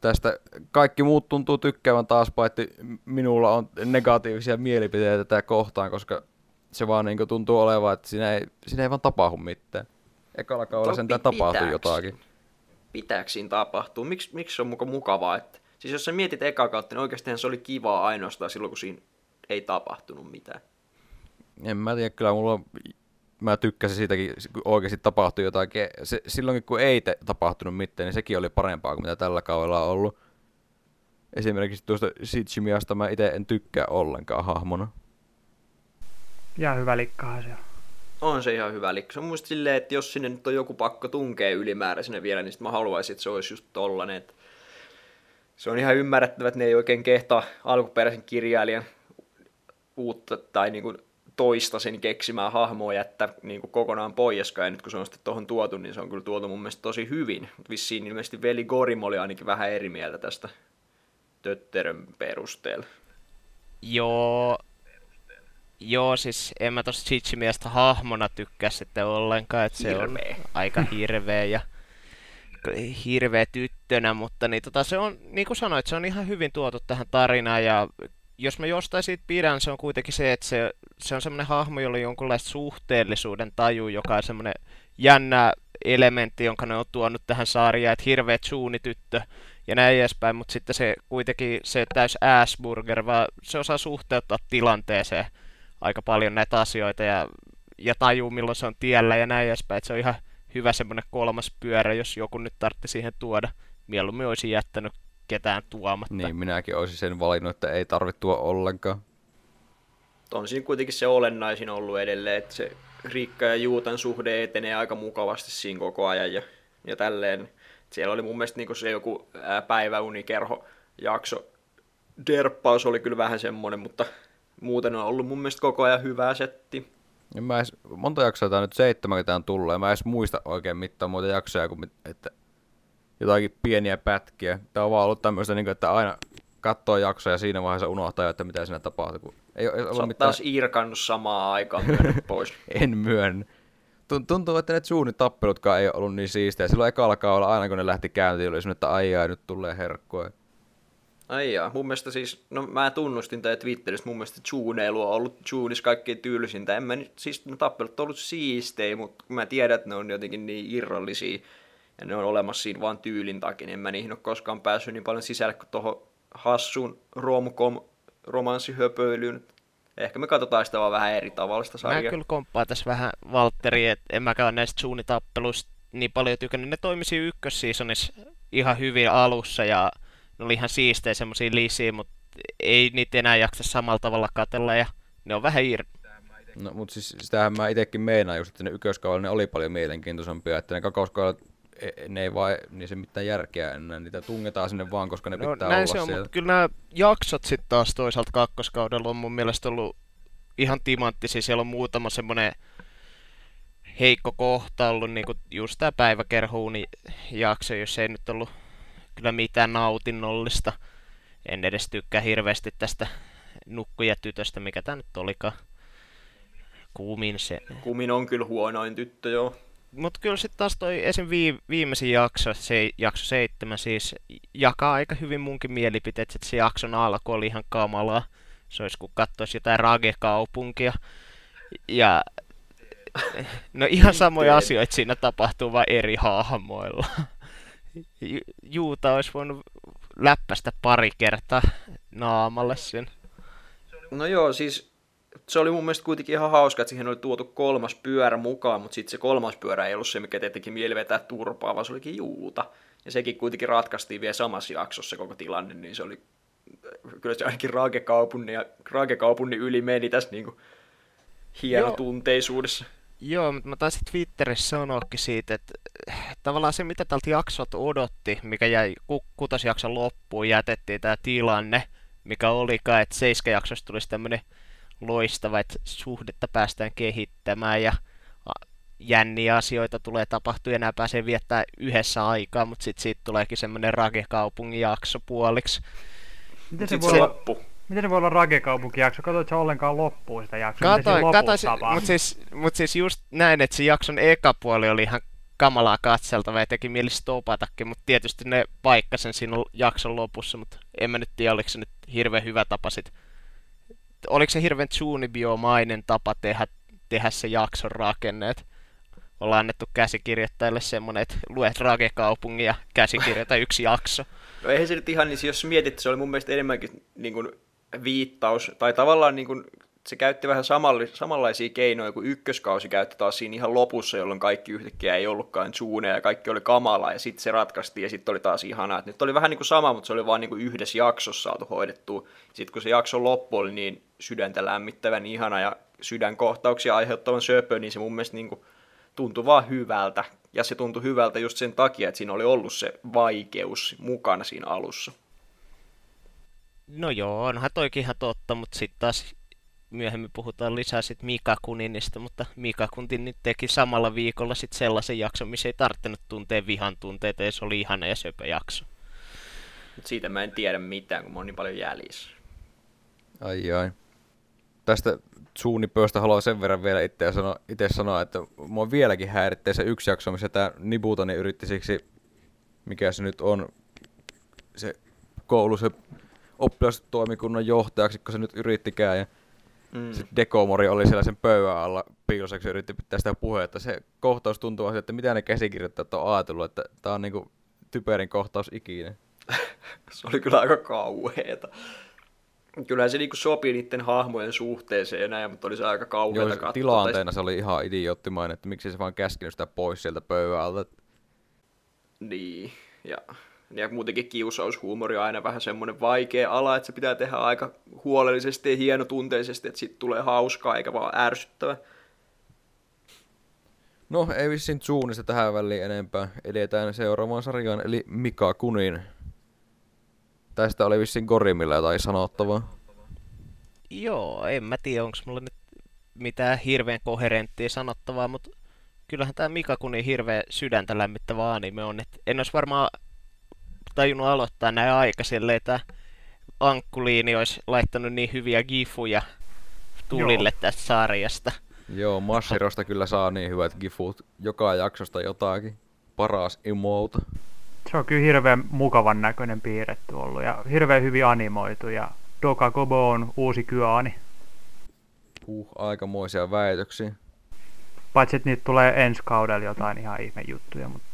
tästä kaikki muut tuntuu tykkäävän taas, paitsi minulla on negatiivisia mielipiteitä tätä kohtaan, koska se vaan niin tuntuu olevan, että siinä ei, siinä ei vaan tapahdu mitään. Ekalla kaudella sentään tapahtui pitääks? jotakin. Pitääkö siinä tapahtuu? Miks, miksi se on muka mukavaa? Että, siis jos sä mietit eka kautta, niin oikeastaan se oli kivaa ainoastaan silloin, kun siinä ei tapahtunut mitään. En mä tiedä, kyllä mulla mä tykkäsin siitäkin, kun oikeasti tapahtui jotakin. Se, silloinkin kun ei te, tapahtunut mitään, niin sekin oli parempaa kuin mitä tällä kaudella on ollut. Esimerkiksi tuosta Sitchimiasta mä itse en tykkää ollenkaan hahmona. Ja hyvä likkahan se on. On se ihan hyvä liikku. Se on muista silleen, että jos sinne nyt on joku pakko tunkea ylimääräisenä vielä, niin sit mä haluaisin, että se olisi just tollanen. Että se on ihan ymmärrettävä, että ne ei oikein kehtaa alkuperäisen kirjailijan uutta tai niin kuin toista sen keksimää hahmoa jättää niin kuin kokonaan pois, ja nyt kun se on sitten tuohon tuotu, niin se on kyllä tuotu mun mielestä tosi hyvin. Vissiin ilmeisesti veli Gorim oli ainakin vähän eri mieltä tästä tötterön perusteella. Joo, Joo, siis en mä tosta Chichimiestä hahmona tykkää sitten ollenkaan, että se on aika hirveä ja hirveä tyttönä, mutta niin tota, se on, niin kuin sanoit, se on ihan hyvin tuotu tähän tarinaan ja jos mä jostain siitä pidän, se on kuitenkin se, että se, se on semmoinen hahmo, jolla on jonkunlaista suhteellisuuden taju, joka on semmoinen jännä elementti, jonka ne on tuonut tähän sarjaan, että hirveä suunityttö ja näin edespäin, mutta sitten se kuitenkin se täys Asburger, vaan se osaa suhteuttaa tilanteeseen aika paljon näitä asioita ja, ja tajuu milloin se on tiellä ja näin edespäin, että se on ihan hyvä semmoinen kolmas pyörä, jos joku nyt tarvitsi siihen tuoda. Mieluummin olisi jättänyt ketään tuomatta. Niin, minäkin olisin sen valinnut, että ei tarvittua ollenkaan. On siinä kuitenkin se olennaisin ollut edelleen, että se Riikka ja Juutan suhde etenee aika mukavasti siinä koko ajan ja, ja tälleen. Siellä oli mun mielestä niin se joku päiväunikerho jakso. Derppaus oli kyllä vähän semmoinen, mutta muuten on ollut mun mielestä koko ajan hyvää setti. En mä edes, monta jaksoa tämä nyt 70 on tullut, ja mä edes muista oikein mitään muuta jaksoja kuin että jotakin pieniä pätkiä. Tämä on vaan ollut tämmöistä, niin kuin, että aina katsoo jaksoja ja siinä vaiheessa unohtaa että mitä siinä tapahtuu. Kun ei, ei ollut mitään... taas irkannut samaa aikaa pois. en myönnä. Tuntuu, että ne suunnitappelutkaan ei ole ollut niin siistejä. Silloin ekalla kaudella aina kun ne lähti käyntiin, oli että ai ai, nyt tulee herkkua. Ai jaa, mun mielestä siis, no mä tunnustin tätä Twitteristä, mun mielestä Juneilu on ollut Junis kaikkein tyylisintä. En mä nyt, siis no, tappelut on ollut siistejä, mutta mä tiedän, että ne on jotenkin niin irrallisia ja ne on olemassa siinä vaan tyylin takia, niin en mä niihin ole koskaan päässyt niin paljon sisälle kuin tuohon hassun romcom romanssihöpöilyyn. Ehkä me katsotaan sitä vaan vähän eri tavalla sitä sarjaa. Mä kyllä komppaan tässä vähän Valtteri, että en mäkään näistä suunnitappeluista niin paljon tykännyt. Ne toimisi ykkössiisonissa ihan hyvin alussa ja ne oli ihan siistejä semmoisia lisiä, mutta ei niitä enää jaksa samalla tavalla katella ja ne on vähän ir... No, mutta siis sitähän mä itsekin meinaan just, että ne ykköskaudella ne oli paljon mielenkiintoisempia, että ne kakauskaudella ne ei vaan, niin se mitään järkeä enää, niitä tungetaan sinne vaan, koska ne no, pitää näin olla se on, siellä. mutta kyllä nämä jaksot sitten taas toisaalta kakkoskaudella on mun mielestä ollut ihan timanttisia, siellä on muutama semmoinen heikko kohta ollut, niin kuin just tämä päiväkerhuuni jakso, jos ei nyt ollut kyllä mitään nautinnollista. En edes tykkää hirveästi tästä nukkuja tytöstä, mikä tämä nyt olikaan. Kumin se. Kumin on kyllä huonoin tyttö, joo. Mutta kyllä sitten taas toi esim. Vii, viimeisin jakso, se jakso seitsemän siis, jakaa aika hyvin munkin mielipiteet, että se jakson alku oli ihan kamalaa. Se olisi kun katsoisi jotain Rage-kaupunkia. Ja no ihan samoja asioita siinä tapahtuu vain eri hahmoilla. Juuta olisi voinut läppästä pari kertaa naamalle sen. No joo, siis se oli mun mielestä kuitenkin ihan hauska, että siihen oli tuotu kolmas pyörä mukaan, mutta sitten se kolmas pyörä ei ollut se, mikä tietenkin mieli vetää turpaa, vaan se olikin Juuta. Ja sekin kuitenkin ratkaistiin vielä samassa jaksossa koko tilanne, niin se oli, kyllä se ainakin Raakekaupungin, ja Raakekaupungin yli meni tässä niin kuin hienotunteisuudessa. Joo. Joo, mutta mä taisin Twitterissä sanoakin siitä, että tavallaan se, mitä tältä jaksot odotti, mikä jäi kutosjakson loppuun, jätettiin tämä tilanne, mikä olikaan, että seiskajaksossa tulisi tämmöinen loistava, että suhdetta päästään kehittämään ja jänniä asioita tulee tapahtua ja nämä pääsee viettää yhdessä aikaa, mutta sitten siitä tuleekin semmoinen Rage-kaupungin jakso puoliksi. Miten se voi loppu? Miten se voi olla Rage-kaupunki-jakso? Katsoitko ollenkaan loppuun sitä jaksoa? Katoin, katoin, mutta siis, mut siis just näin, että se jakson eka puoli oli ihan kamalaa katseltava ja teki mieli stopatakin, mutta tietysti ne paikkasen siinä jakson lopussa, mutta en mä nyt tiedä, oliko se nyt hirveän hyvä tapa sit. Oliko se hirveän Tsunibiomainen tapa tehdä, tehdä se jakson rakenneet? Ollaan annettu käsikirjoittajille semmonen, että luet Rage-kaupungin ja käsikirjoita yksi jakso. No eihän se nyt ihan, niin jos mietit, se oli mun mielestä enemmänkin niin kuin viittaus, tai tavallaan niin kuin, se käytti vähän samalli, samanlaisia keinoja kuin ykköskausi käytti taas siinä ihan lopussa, jolloin kaikki yhtäkkiä ei ollutkaan suuneja ja kaikki oli kamala ja sitten se ratkaistiin ja sitten oli taas ihanaa. Et nyt oli vähän niin kuin sama, mutta se oli vaan niin kuin yhdessä jaksossa saatu hoidettua. Sitten kun se jakso loppu oli niin sydäntä lämmittävän ihana ja sydänkohtauksia aiheuttavan söpö, niin se mun mielestä niin kuin tuntui vaan hyvältä. Ja se tuntui hyvältä just sen takia, että siinä oli ollut se vaikeus mukana siinä alussa. No joo, onhan toikin ihan totta, mutta sitten taas myöhemmin puhutaan lisää sit Mika Kuninista, mutta Mika Kuntin nyt teki samalla viikolla sit sellaisen jakson, missä ei tarvinnut tuntea vihan tunteita, ja se oli ihana ja söpö jakso. Siitä mä en tiedä mitään, kun mä oon niin paljon jäljessä. Ai ai. Tästä suunnipööstä haluan sen verran vielä itse sanoa, itse sanoa, että mua vieläkin häiritsee se yksi jakso, missä tämä Nibutani yritti siksi, mikä se nyt on, se koulu, se oppilastoimikunnan johtajaksi, kun se nyt yrittikään. Ja mm. sitten Dekomori oli siellä sen pöydän alla piiloseksi ja yritti pitää sitä puhetta. Se kohtaus tuntuu asiaa, että mitä ne käsikirjoittajat on ajatellut, että tämä on niinku typerin kohtaus ikinä. se oli kyllä aika kauheeta. Kyllä se niinku sopi niiden hahmojen suhteeseen enää, mutta oli se aika kauheata katsoa. Tilanteena se oli ihan idioottimainen, että miksi se vaan käskinyt sitä pois sieltä pöydän alta. Niin, ja ja muutenkin kiusaushuumori on aina vähän semmoinen vaikea ala, että se pitää tehdä aika huolellisesti ja hienotunteisesti, että siitä tulee hauskaa eikä vaan ärsyttävä. No, ei vissiin suunnista tähän väliin enempää. Edetään seuraavaan sarjaan, eli Mika Kunin. Tästä oli vissiin Gorimilla jotain sanottavaa. Joo, en mä tiedä, onko mulla nyt mitään hirveän koherenttia sanottavaa, mutta kyllähän tämä Mika Kunin hirveän sydäntä lämmittävä anime on. Et en olisi varmaan tajunnut aloittaa näin aika silleen, että Ankkuliini olisi laittanut niin hyviä gifuja tulille Joo. tästä sarjasta. Joo, Mashirosta kyllä saa niin hyvät gifut joka jaksosta jotakin. Paras emote. Se on kyllä hirveän mukavan näköinen piirretty ollut ja hirveän hyvin animoitu ja Doka Kobo on uusi kyaani. Puh, aikamoisia väitöksiä. Paitsi, että niitä tulee ensi kaudella jotain ihan ihme juttuja, mutta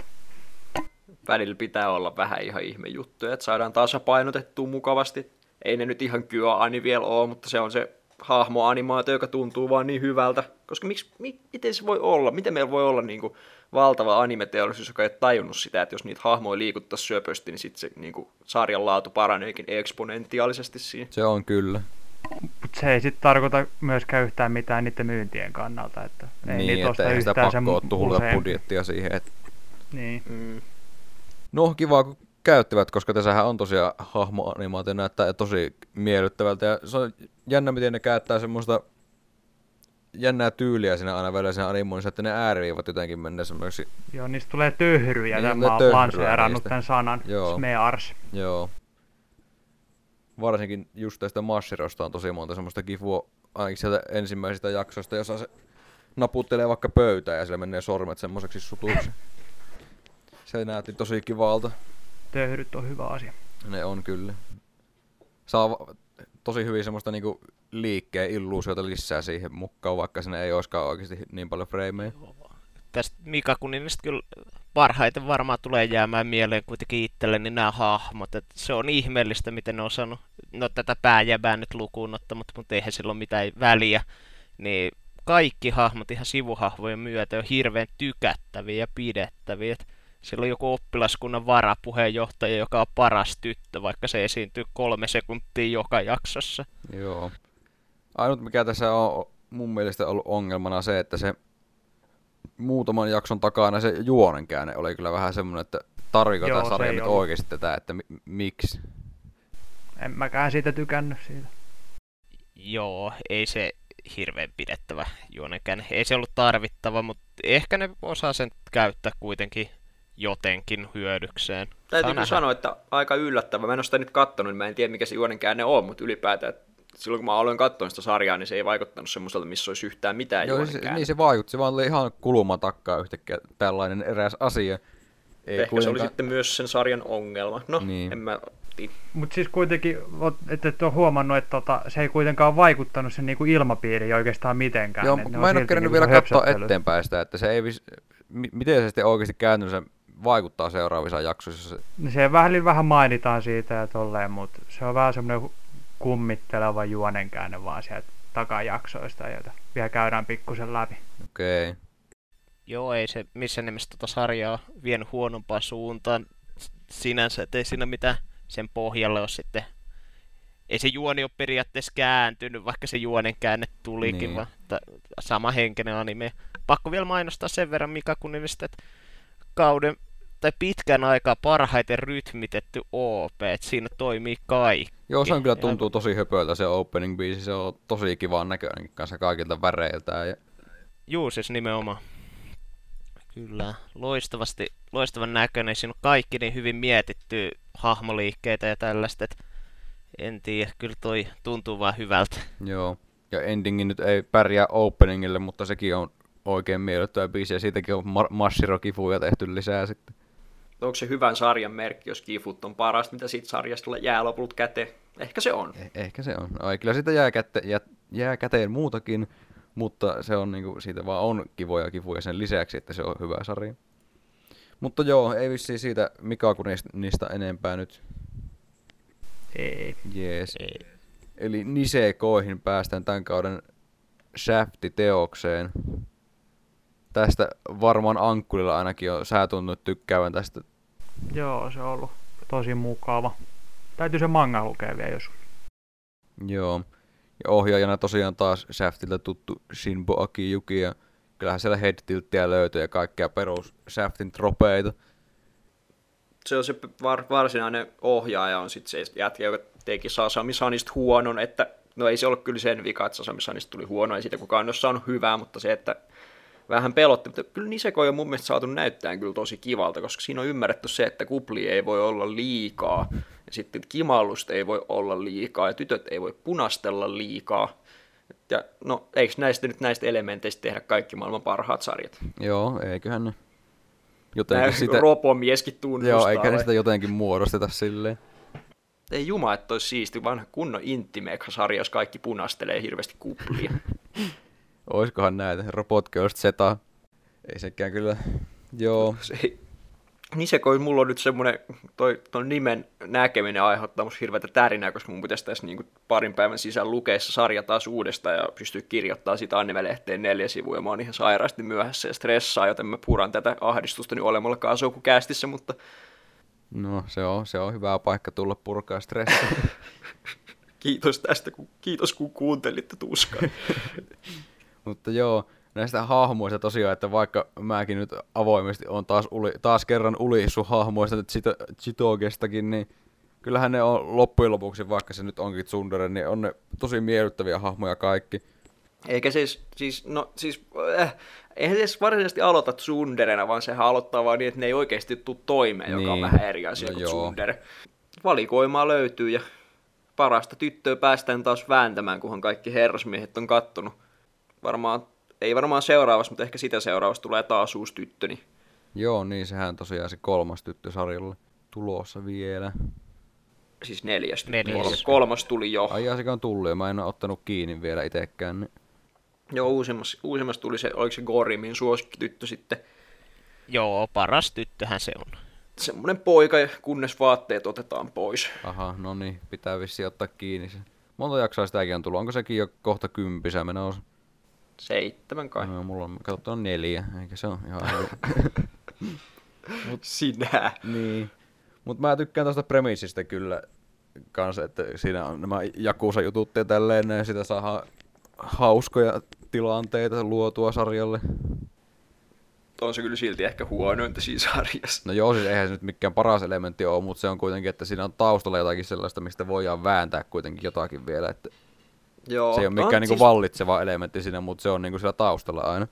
välillä pitää olla vähän ihan ihme juttuja, että saadaan tasapainotettua mukavasti. Ei ne nyt ihan ani vielä ole, mutta se on se hahmoanimaatio, joka tuntuu vaan niin hyvältä. Koska miksi, mi, miten se voi olla? Miten meillä voi olla niin kuin valtava animeteollisuus, joka ei tajunnut sitä, että jos niitä hahmoja liikuttaisiin syöpösti, niin sitten se niin kuin, sarjan laatu paraneekin eksponentiaalisesti siinä. Se on kyllä. Mutta se ei sitten tarkoita myöskään yhtään mitään niiden myyntien kannalta. Että ei niin, niitä että ei sitä pakko tuhlata budjettia siihen. Että... Niin. Mm. No kiva, kun käyttivät, koska tässähän on tosiaan hahmoanimaatio näyttää tosi miellyttävältä. Ja se on jännä, miten ne käyttää semmoista jännää tyyliä siinä aina välillä siinä animoinnissa, että ne ääriviivat jotenkin mennä semmoiksi... Joo, niistä tulee töhryjä, niin, mä oon lanseerannut tämän sanan, Joo. smears. Joo. Varsinkin just tästä Mashirosta on tosi monta semmoista kifua, ainakin sieltä ensimmäisistä jaksoista, jossa se naputtelee vaikka pöytää ja sillä menee sormet semmoiseksi sutuksi. Se näytti tosi kivalta. Töhryt on hyvä asia. Ne on kyllä. Saa tosi hyvin semmoista niinku liikkeen illuusiota lisää siihen mukaan, vaikka sinne ei olisikaan oikeasti niin paljon freimejä. Tästä Mika Kuninista kyllä parhaiten varmaan tulee jäämään mieleen kuitenkin itselleni niin nämä hahmot. Et se on ihmeellistä, miten ne on saanut, no tätä pääjäbää nyt lukuun ottamatta, mutta eihän sillä ole mitään väliä. Niin kaikki hahmot ihan sivuhahvojen myötä on hirveän tykättäviä ja pidettäviä. Et siellä on joku oppilaskunnan varapuheenjohtaja, joka on paras tyttö, vaikka se esiintyy kolme sekuntia joka jaksossa. Joo. Ainut mikä tässä on mun mielestä ollut ongelmana se, että se muutaman jakson takana se juonenkäänne oli kyllä vähän semmoinen, että tarviko tämä sarja nyt ollut. oikeasti tätä, että mi- miksi? En mäkään siitä tykännyt siitä. Joo, ei se hirveän pidettävä juonenkäänne. Ei se ollut tarvittava, mutta ehkä ne osaa sen käyttää kuitenkin jotenkin hyödykseen. Täytyy sanoa, että aika yllättävä. Mä en ole sitä nyt katsonut, niin mä en tiedä mikä se juonenkäänne on, mutta ylipäätään silloin kun mä aloin katsoa sitä sarjaa, niin se ei vaikuttanut semmoiselta, missä olisi yhtään mitään Joo, se, niin se vaikutti, se vaan oli ihan kuluma takkaa yhtäkkiä tällainen eräs asia. Ei Ehkä kuitenkaan... se oli sitten myös sen sarjan ongelma. No, niin. en mä mutta siis kuitenkin, että et ole huomannut, että tota, se ei kuitenkaan vaikuttanut sen niinku ilmapiiriin oikeastaan mitenkään. Joo, mä en ole kerännyt vielä katsoa eteenpäin sitä, että se ei vis... miten se sitten oikeasti kääntynyt vaikuttaa seuraavissa jaksoissa. No se vähän, vähän mainitaan siitä ja tolleen, mutta se on vähän semmoinen kummitteleva juonenkäänne vaan sieltä takajaksoista, joita vielä käydään pikkusen läpi. Okei. Okay. Joo, ei se missä nimessä tota sarjaa vien huonompaan suuntaan sinänsä, ettei siinä mitään sen pohjalle ole sitten ei se juoni ole periaatteessa kääntynyt, vaikka se juonen käänne tulikin, Niin. vaan sama henkinen anime. Pakko vielä mainostaa sen verran Mika Kuninista, että kauden tai pitkän aikaa parhaiten rytmitetty OP, että siinä toimii kaikki. Joo, se on kyllä tuntuu tosi höpöltä se opening biisi, se on tosi kivan näköinen kanssa kaikilta väreiltään. Ja... Juu, siis nimenomaan. Kyllä, loistavasti, loistavan näköinen. Siinä on kaikki niin hyvin mietitty hahmoliikkeitä ja tällaista, että en tiedä, kyllä toi tuntuu vaan hyvältä. Joo. Ja endingi nyt ei pärjää openingille, mutta sekin on oikein miellyttävä biisi ja siitäkin on ma- Mashiro-kifuja tehty lisää sitten. Onko se hyvän sarjan merkki, jos Kifut on parasta, mitä siitä sarjasta jää lopulta käteen? Ehkä se on. Eh- ehkä se on. Ai, kyllä siitä jää, kätte, jää, jää käteen muutakin, mutta se on niinku, siitä vaan on kivoja kivuja sen lisäksi, että se on hyvä sarja. Mutta joo, ei vissiin siitä Mika niistä enempää nyt. Ei. Jees. Ei. Eli Nisekoihin päästään tämän kauden Shafti-teokseen. Tästä varmaan Ankkulilla ainakin on sä tunnut tykkäävän tästä. Joo, se on ollut tosi mukava. Täytyy se manga lukea vielä joskus. Joo. Ja ohjaajana tosiaan taas Shaftilta tuttu Shinbo Akiyuki ja kyllähän siellä head tilttiä löytyy ja kaikkea perus Shaftin tropeita. Se on se var, varsinainen ohjaaja on sitten se jätkä, joka teki Sasami Sanista huonon, että no ei se ole kyllä sen vika, että Sasami Sanista tuli huono, ei siitä kukaan ole saanut hyvää, mutta se, että vähän pelotti, mutta kyllä Niseko on mun mielestä saatu näyttää kyllä tosi kivalta, koska siinä on ymmärretty se, että kupli ei voi olla liikaa, ja sitten kimallusta ei voi olla liikaa, ja tytöt ei voi punastella liikaa. Ja no, eikö näistä nyt näistä elementeistä tehdä kaikki maailman parhaat sarjat? Joo, eiköhän ne. Jotenkin sitä, ropomieskin tunnustaa. joo, eikä vai? sitä jotenkin muodosteta silleen. Ei juma, että olisi siisti, vanha kunnon Intimeka-sarja, jos kaikki punastelee hirveästi kuplia. Oiskohan näitä, Robot Girls Zeta. Ei sekään kyllä, joo. Se. Nisekoi, mulla on nyt semmoinen, toi, ton nimen näkeminen aiheuttaa musta hirveätä tärinää, koska mun pitäisi tässä niinku parin päivän sisään lukea se sarja taas uudestaan ja pystyy kirjoittamaan sitä anime-lehteen neljä sivua ja mä oon ihan sairaasti myöhässä ja stressaa, joten mä puran tätä ahdistustani olemalla kaasoukukästissä, mutta No, se on, se on hyvä paikka tulla purkaa stressiä. kiitos tästä, kun, kiitos kun kuuntelitte tuskaa. Mutta joo, näistä hahmoista tosiaan, että vaikka mäkin nyt avoimesti on taas, uli, taas kerran ulissu hahmoista Chito- Chitogestakin, niin kyllähän ne on loppujen lopuksi, vaikka se nyt onkin Tsundere, niin on ne tosi miellyttäviä hahmoja kaikki. Eikä siis, siis, no siis, äh, eihän se edes varsinaisesti aloita Tsunderena, vaan sehän aloittaa vaan niin, että ne ei oikeasti tule toimeen, joka on Niin. vähän eri asia No kuin joo. Tsundere. Valikoimaa löytyy ja parasta tyttöä päästään taas vääntämään, kunhan kaikki herrasmiehet on kattonut. Varmaan, ei varmaan seuraavassa, mutta ehkä sitä seuraavassa tulee taas uusi tyttö, niin Joo, niin sehän tosiaan se kolmas tyttö sarjalle tulossa vielä. siis neljäs. Neljäs. Kolmas, kolmas tuli jo. Ai jaa, sekä on tullut ja mä en ole ottanut kiinni vielä itekään. Niin. Joo, uusimmassa, uusimmassa tuli se, oliko se Gorimin suosikkityttö sitten. Joo, paras tyttöhän se on. Semmoinen poika, kunnes vaatteet otetaan pois. Aha, no niin, pitää vissiin ottaa kiinni se. Monta jaksoa sitäkin on tullut, onko sekin jo kohta kympisä menossa? Seitsemän kai. No, mulla on katsottuna neljä, eikä se on ihan Sinä. Niin. Mutta mä tykkään tuosta premissistä kyllä kanssa, että siinä on nämä Jakusa-jutut ja tälleen, ja sitä saa hauskoja tilanteita luotua sarjalle. on se kyllä silti ehkä huonointa siinä sarjassa. No joo, siis eihän se nyt mikään paras elementti ole, mutta se on kuitenkin, että siinä on taustalla jotakin sellaista, mistä voidaan vääntää kuitenkin jotakin vielä. Että Joo, se ei ole mikään on niinku siis- vallitseva elementti siinä, mutta se on niinku siellä taustalla aina.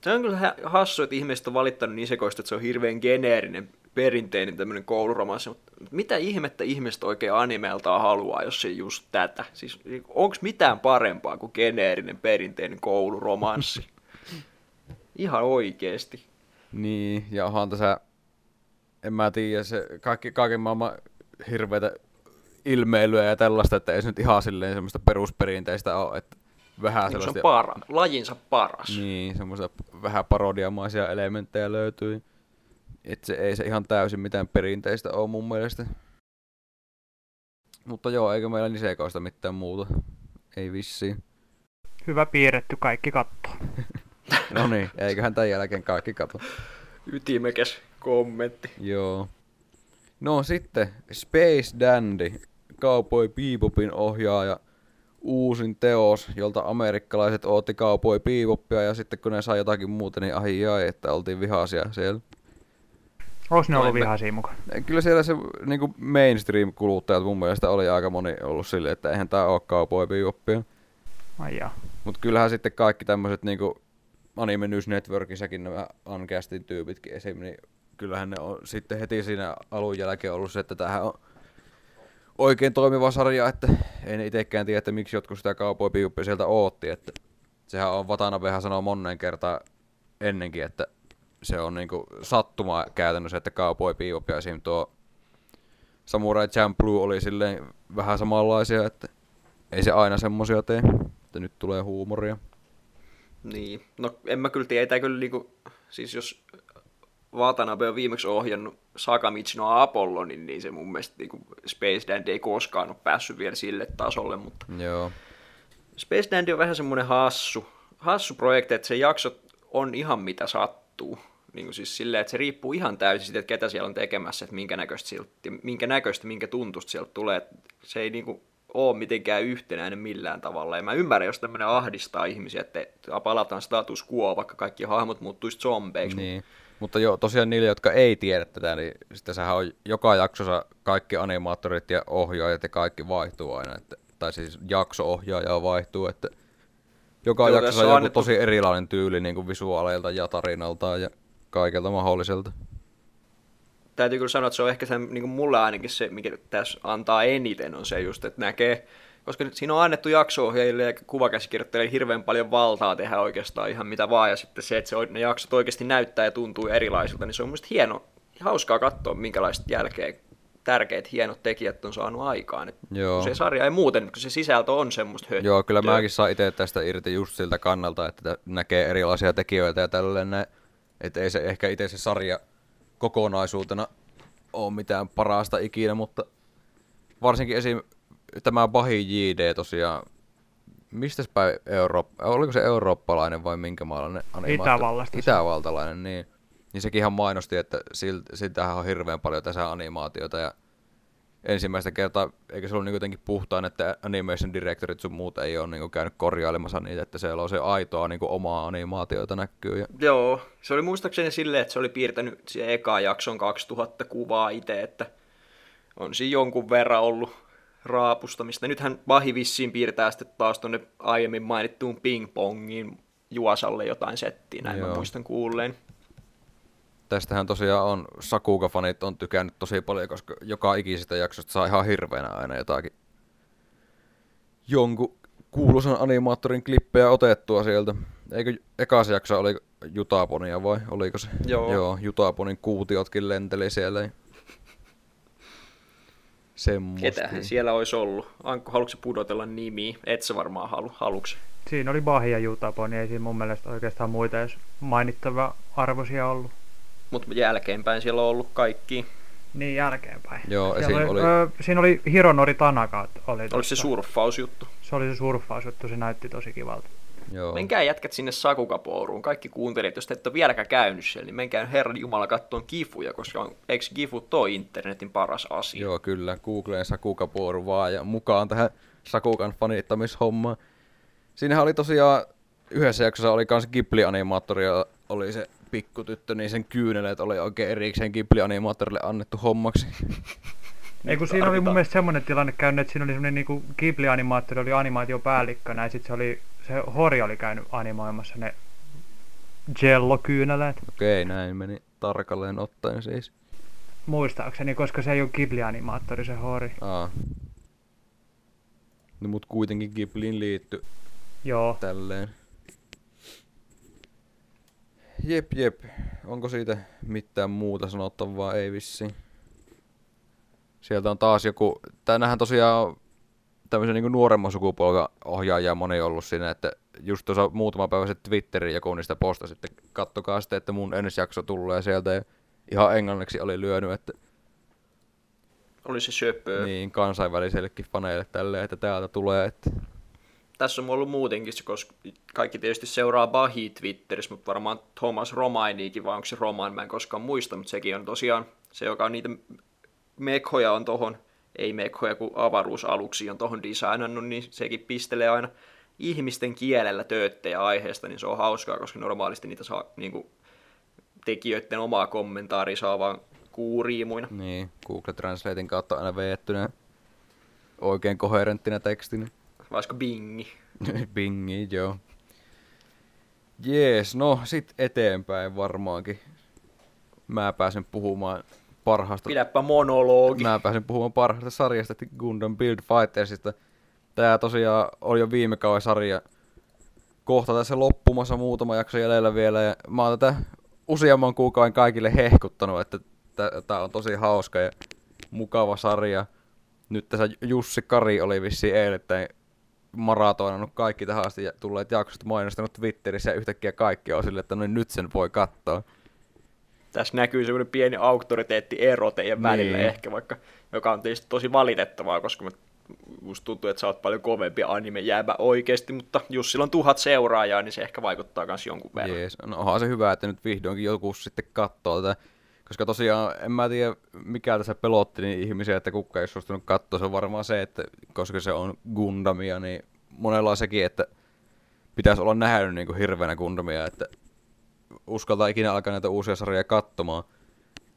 Se on kyllä hassu, että ihmiset on valittanut nisekoista, että se on hirveän geneerinen, perinteinen tämmöinen kouluromanssi, mutta mitä ihmettä ihmiset oikein animeltaan haluaa, jos se ei just tätä? Siis onko mitään parempaa kuin geneerinen, perinteinen kouluromanssi? Ihan oikeesti. Niin, ja onhan tässä, en mä tiedä, se kaikki, kaiken maailman hirveitä ilmeilyä ja tällaista, että ei se nyt ihan silleen semmoista perusperinteistä ole, että vähän Niin se on sellaista... para, lajinsa paras. Niin, semmoisia vähän parodiamaisia elementtejä löytyy. Et se ei se ihan täysin mitään perinteistä ole mun mielestä. Mutta joo, eikö meillä nisekoista mitään muuta? Ei vissiin. Hyvä piirretty, kaikki kattoo. No niin, eiköhän tämän jälkeen kaikki kato. Ytimekäs kommentti. Joo. No sitten, Space Dandy Cowboy Bebopin ohjaaja uusin teos, jolta amerikkalaiset ootti Cowboy Bebopia ja sitten kun ne sai jotakin muuta, niin ahi jai, että oltiin vihaisia siellä. Onko ne ollut vihaisia mukaan? Kyllä siellä se niin mainstream-kuluttajat mun mielestä oli aika moni ollut silleen, että eihän tää oo Cowboy Bebopia. Ai jaa. Mut kyllähän sitten kaikki tämmöiset niinku Anime News Networkissakin nämä Uncastin tyypitkin esim. Niin kyllähän ne on sitten heti siinä alun jälkeen ollut se, että tämähän on oikein toimiva sarja, että ei ne itekään tiedä, että miksi jotkut sitä Bebopia sieltä ootti, että sehän on Watanabehan sanoo monen kertaa ennenkin, että se on niinku sattuma käytännössä, että ja esim. tuo Samurai Champloo oli silleen vähän samanlaisia, että ei se aina semmosia tee, että nyt tulee huumoria. Niin, no en mä kyllä tiedä, kyllä niinku, siis jos Watanabe on viimeksi ohjannut Sakamichi no Apollonin, niin se mun mielestä niinku Space Dandy ei koskaan ole päässyt vielä sille tasolle, mutta Joo. Space Dandy on vähän semmoinen hassu, hassu projekti, että se jaksot on ihan mitä sattuu. Niin kuin siis silleen, että se riippuu ihan täysin siitä, että ketä siellä on tekemässä, että minkä näköistä, sieltä, minkä näköistä, minkä tuntusta sieltä tulee. Se ei niin kuin ole mitenkään yhtenäinen millään tavalla. Ja mä ymmärrän, jos tämmöinen ahdistaa ihmisiä, että palataan status quo, vaikka kaikki hahmot muuttuisi zombeiksi. Niin. Mutta joo, tosiaan niille, jotka ei tiedä tätä, niin sitten sehän on joka jaksossa kaikki animaattorit ja ohjaajat ja kaikki vaihtuu aina. Että, tai siis jakso-ohjaaja vaihtuu, että joka Joo, jaksossa on joku annettu- tosi erilainen tyyli niin kuin visuaaleilta ja tarinaltaan ja kaikelta mahdolliselta. täytyy kyllä sanoa, että se on ehkä se, niin kuin mulle ainakin se, mikä tässä antaa eniten, on se just, että näkee, koska siinä on annettu jakso-ohjaajille ja kuvakäsikirjoittajille hirveän paljon valtaa tehdä oikeastaan ihan mitä vaan, ja sitten se, että se, ne jaksot oikeasti näyttää ja tuntuu erilaisilta, niin se on mun hieno, hauskaa katsoa, minkälaiset jälkeen tärkeät hienot tekijät on saanut aikaan. Et Joo. se sarja ei muuten, kun se sisältö on semmoista höttöä. Joo, kyllä mäkin saan itse tästä irti just siltä kannalta, että tä- näkee erilaisia tekijöitä ja tälleen näin. Että ei se ehkä itse se sarja kokonaisuutena ole mitään parasta ikinä, mutta varsinkin esim. Tämä Bahi JD tosiaan, mistä päin Eurooppa, oliko se eurooppalainen vai minkä maalainen animaattori? Itävallasta. Itävaltalainen, niin. Niin sekin ihan mainosti, että sil- siltähän on hirveän paljon tässä animaatiota ja ensimmäistä kertaa, eikä se ollut niin jotenkin puhtaan, että animation directorit sun muut ei ole niin käynyt korjailemassa niitä, että siellä on se aitoa niin omaa animaatiota näkyy. Ja, Joo, se oli muistaakseni silleen, että se oli piirtänyt siihen eka jakson 2000 kuvaa itse, että on siinä jonkun verran ollut raapustamista. Nythän Bahi vissiin piirtää sitten taas tuonne aiemmin mainittuun ping-pongiin Juasalle jotain settiä, näin Joo. Mä muistan kuulleen. tästähän tosiaan on, Sakuga-fanit on tykännyt tosi paljon, koska joka ikisestä jaksosta saa ihan hirveänä aina jotakin jonkun kuuluisan animaattorin klippejä otettua sieltä. Eikö eka se jakso oli Jutaponia vai oliko se? Joo. Joo, Jutaponin kuutiotkin lenteli siellä. Semmosta. Ketähän siellä olisi ollut? Ankko, haluatko pudotella nimiä? Et sä varmaan halu, haluks? Siinä oli Bahi ja Jutapon, niin ei siinä mun mielestä oikeastaan muita edes mainittava arvoisia ollut. Mutta jälkeenpäin siellä on ollut kaikki. Niin jälkeenpäin. Joo, Siellä siinä oli- Ö, siinä oli Hironori Tanaka. Oli Oliko se surffausjuttu? Se oli se surffausjuttu, se näytti tosi kivalta. Joo. Menkää jätkät sinne Sakukapouruun. Kaikki kuuntelijat, jos te ette ole vieläkään käynyt siellä, niin menkää Herran Jumala kattoon kifuja, koska on, eikö kifu toi internetin paras asia? Joo, kyllä. Googleen Sakuka Poru vaan ja mukaan tähän Sakukan fanittamishommaan. Siinähän oli tosiaan, yhdessä jaksossa oli kans Ghibli-animaattori ja oli se pikkutyttö, niin sen kyyneleet oli oikein erikseen Ghibli-animaattorille annettu hommaksi. Ei kun siinä oli mun mielestä semmoinen tilanne käynyt, että siinä oli semmoinen niinku Ghibli-animaattori, oli animaatiopäällikkönä, ja sitten se oli, se Hori oli käynyt animoimassa ne Jello-kyyneleet, Okei, näin meni tarkalleen ottaen siis. muistaakseni, koska se ei ole Ghibli-animaattori se Hori. Aa. No mut kuitenkin Ghibliin liitty Joo, tälleen. Jep, jep. Onko siitä mitään muuta sanottavaa? Ei vissiin. Sieltä on taas joku... Tänähän tosiaan tämmöisen niin nuoremman sukupolven ohjaaja moni ollut siinä, että just tuossa muutama päivä sitten Twitteriin joku niistä postasi, että kattokaa sitten, että mun ensi jakso tulee sieltä ja ihan englanniksi oli lyönyt, että Oli se söpö. niin kansainvälisellekin faneille tälleen, että täältä tulee, että Tässä on ollut muutenkin se, koska kaikki tietysti seuraa Bahi Twitterissä, mutta varmaan Thomas Romainiikin, vai onko se Roman, mä en koskaan muista, mutta sekin on tosiaan se, joka on niitä mekhoja on tohon ei mekhoja kuin avaruusaluksi on tuohon designannut, niin sekin pistelee aina ihmisten kielellä tööttejä aiheesta, niin se on hauskaa, koska normaalisti niitä saa niin kuin, tekijöiden omaa kommentaaria saa vaan kuuriimuina. Niin, Google Translatein kautta aina veettynä oikein koherenttina tekstinä. Vaikka bingi. Bingi, joo. Jees, no sit eteenpäin varmaankin. Mä pääsen puhumaan parhaasta... Pidäpä monologi. Mä pääsen puhumaan parhaasta sarjasta, Gundam Build Fightersista. Tää tosiaan oli jo viime kauan sarja. Kohta tässä loppumassa muutama jakso jäljellä vielä. Ja mä oon tätä useamman kuukauden kaikille hehkuttanut, että tää on tosi hauska ja mukava sarja. Nyt tässä Jussi Kari oli vissiin eilettäin maratoinannut kaikki tähän asti ja tulleet jaksot mainostanut Twitterissä ja yhtäkkiä kaikki on sille, että no nyt sen voi katsoa. Tässä näkyy semmoinen pieni auktoriteettiero teidän välillä niin. ehkä, vaikka, joka on tietysti tosi valitettavaa, koska mä musta tuntuu, että sä oot paljon kovempi anime jäävä oikeasti, mutta jos sillä on tuhat seuraajaa, niin se ehkä vaikuttaa myös jonkun verran. Jees, no onhan se hyvä, että nyt vihdoinkin joku sitten katsoo tätä, koska tosiaan en mä tiedä mikä tässä pelotti niin ihmisiä, että kukka ei suostunut katsoa, se on varmaan se, että koska se on Gundamia, niin monella on sekin, että pitäisi olla nähnyt niin kuin hirveänä Gundamia, että uskaltaa ikinä alkaa näitä uusia sarjoja katsomaan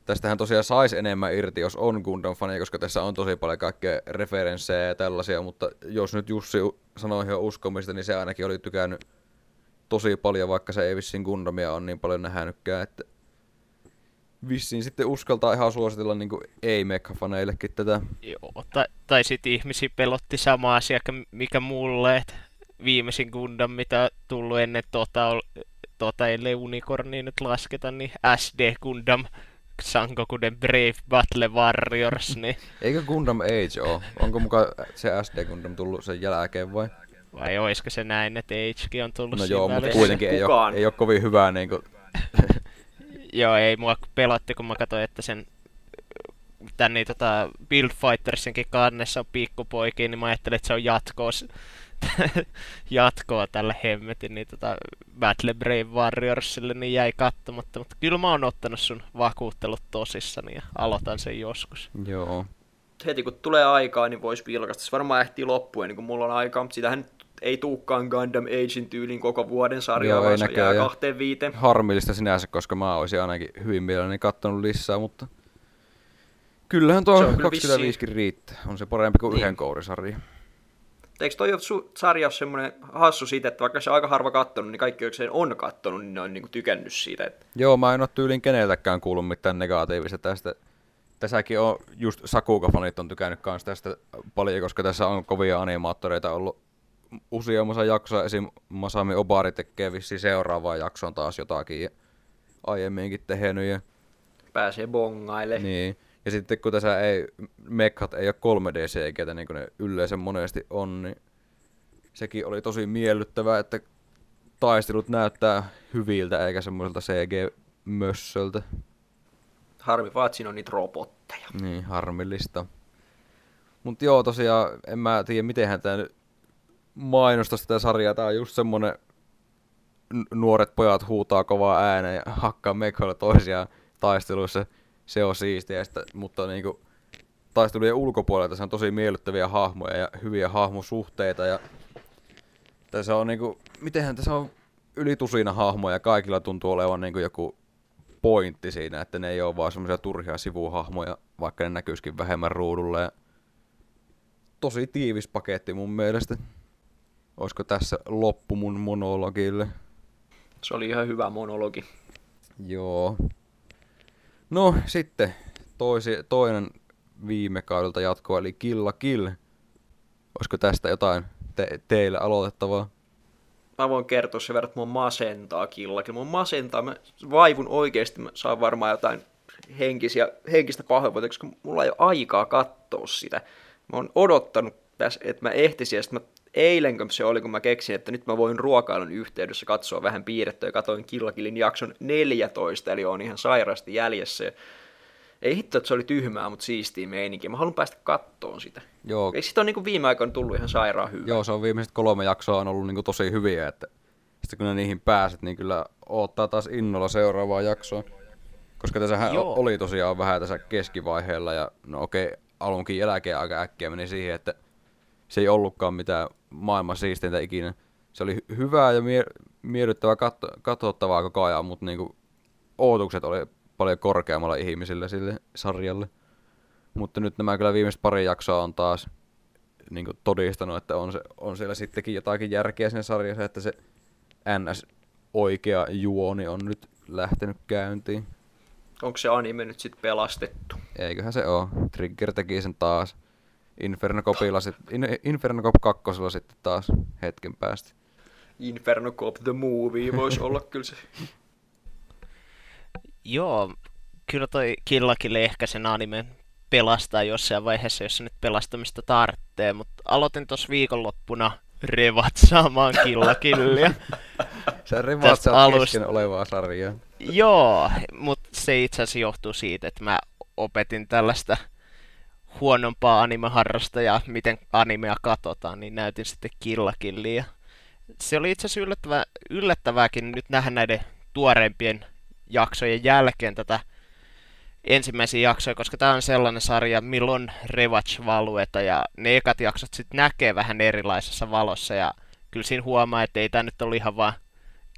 tästähän tosiaan saisi enemmän irti, jos on Gundam-fani, koska tässä on tosi paljon kaikkea referenssejä ja tällaisia, mutta jos nyt Jussi sanoi ihan uskomista, niin se ainakin oli tykännyt tosi paljon, vaikka se ei vissiin Gundamia on niin paljon nähnytkään, että vissiin sitten uskaltaa ihan suositella niin ei faneillekin tätä. Joo, tai, tai sitten ihmisiä pelotti sama asia, mikä mulle, että viimeisin Gundam, mitä tullut ennen tota, tota ellei Unicornia nyt lasketa, niin SD Gundam Sangoku The Brave Battle Warriors, niin... Eikö Gundam Age ole? Onko mukaan se SD Gundam tullut sen jälkeen vai? Vai olisiko se näin, että Agekin on tullut No joo, mutta kuitenkin ei ole, ei ole kovin hyvää niin kuin... joo, ei mua pelotti, kun mä katsoin, että sen tän niin, tota, Build Fightersinkin kannessa on pikkupoikia, niin mä ajattelin, että se on jatkoos jatkoa tälle hemmetin niin tota Battle Brave Warriorsille, niin jäi katsomatta. Mutta kyllä mä oon ottanut sun vakuuttelut tosissani ja aloitan sen joskus. Joo. Heti kun tulee aikaa, niin voisi vilkasta. Se varmaan ehtii loppuen, niin kun mulla on aikaa, mutta sitähän ei tuukkaan Gundam Agein tyyliin koko vuoden sarjaa, Joo, vaan se jää kahteen viiteen. Harmillista sinänsä, koska mä olisin ainakin hyvin mielelläni kattonut lisää, mutta kyllähän tuo 25 riittää. On se parempi kuin niin. yhden kourisarja. Eikö toi su- sarja ole semmoinen hassu siitä, että vaikka se aika harva kattonut, niin kaikki, jotka sen on kattonut, niin ne on niinku tykännyt siitä. Että... Joo, mä en ole tyylin keneltäkään kuullut mitään negatiivista tästä. Tässäkin on just Sakuga-fanit on tykännyt kanssa tästä paljon, koska tässä on kovia animaattoreita ollut useammassa jaksoa. Esim. Masami Obari tekee vissiin seuraavaan jaksoon taas jotakin ja aiemminkin tehnyt. Ja... Pääsee bongaille. Niin. Ja sitten kun tässä ei, mekhat ei ole 3D-CGtä niin kuin ne yleensä monesti on, niin sekin oli tosi miellyttävää, että taistelut näyttää hyviltä eikä semmoiselta CG-mössöltä. Harmi vaan, että siinä on niitä robotteja. Niin, harmillista. Mutta joo, tosiaan, en mä tiedä, mitenhän tämä mainostaa sitä sarjaa. Tää on just semmonen nuoret pojat huutaa kovaa ääneen ja hakkaa mekhoilla toisiaan taisteluissa se on siistiä, sitä, mutta niinku, taistelujen ulkopuolella tässä on tosi miellyttäviä hahmoja ja hyviä hahmosuhteita ja tässä on niinku, mitenhän tässä on yli tusina hahmoja, kaikilla tuntuu olevan niinku joku pointti siinä, että ne ei ole vaan semmoisia turhia sivuhahmoja, vaikka ne näkyisikin vähemmän ruudulla ja tosi tiivis paketti mun mielestä. Olisiko tässä loppu mun monologille? Se oli ihan hyvä monologi. Joo. No sitten toisi, toinen viime kaudelta jatkoa, eli Killa Kill. Olisiko tästä jotain te- teille aloitettavaa? Mä voin kertoa sen verran, että mun masentaa Killakin. Mun masentaa, mä vaivun oikeasti, mä saan varmaan jotain henkisiä, henkistä pahoinvointia, koska mulla ei ole aikaa katsoa sitä. Mä oon odottanut tässä, että mä ehtisin, ja sitten mä eilenkö se oli, kun mä keksin, että nyt mä voin ruokailun yhteydessä katsoa vähän piirrettyä, ja katoin Killakillin jakson 14, eli on ihan sairaasti jäljessä. Ei hitto, että se oli tyhmää, mutta siistiä meininkiä. Mä haluan päästä kattoon sitä. Joo. Ei sitä on niin viime aikoina tullut ihan sairaan hyvä. Joo, se on viimeiset kolme jaksoa on ollut niin tosi hyviä, että sitten kun ne niihin pääset, niin kyllä odottaa taas innolla seuraavaa jaksoa. Koska tässähän Joo. oli tosiaan vähän tässä keskivaiheella, ja no okei, alunkin jälkeen aika äkkiä meni siihen, että se ei ollutkaan mitään maailman siisteintä ikinä. Se oli hyvää ja mie- miellyttävää kat- katsottavaa koko ajan, mutta niinku odotukset oli paljon korkeammalla ihmisille sille sarjalle. Mutta nyt nämä kyllä viimeiset pari jaksoa on taas niin kuin todistanut, että on, se, on siellä sittenkin jotakin järkeä siinä sarjassa, että se NS oikea juoni on nyt lähtenyt käyntiin. Onko se anime nyt sitten pelastettu? Eiköhän se oo. Trigger teki sen taas. Inferno Copilla sit, In, Inferno Cop 2 sitten taas hetken päästä. Inferno Cop the Movie voisi olla kyllä se. Joo, kyllä toi Killakille ehkä sen animen pelastaa jossain vaiheessa, jos se nyt pelastamista tarvitsee, mutta aloitin tuossa viikonloppuna revatsaamaan Killakillia. Sä revaatsaat alusta. kesken olevaa sarjaa. Joo, mutta se itse asiassa johtuu siitä, että mä opetin tällaista huonompaa animeharrastajaa, miten animea katsotaan, niin näytin sitten Killakillia. Se oli itse asiassa yllättävää, yllättävääkin nyt nähdä näiden tuoreimpien jaksojen jälkeen tätä ensimmäisiä jaksoja, koska tämä on sellainen sarja, milloin rewatch-valueta ja ne ekat jaksot sitten näkee vähän erilaisessa valossa ja kyllä siinä huomaa, että ei tämä nyt ole ihan vaan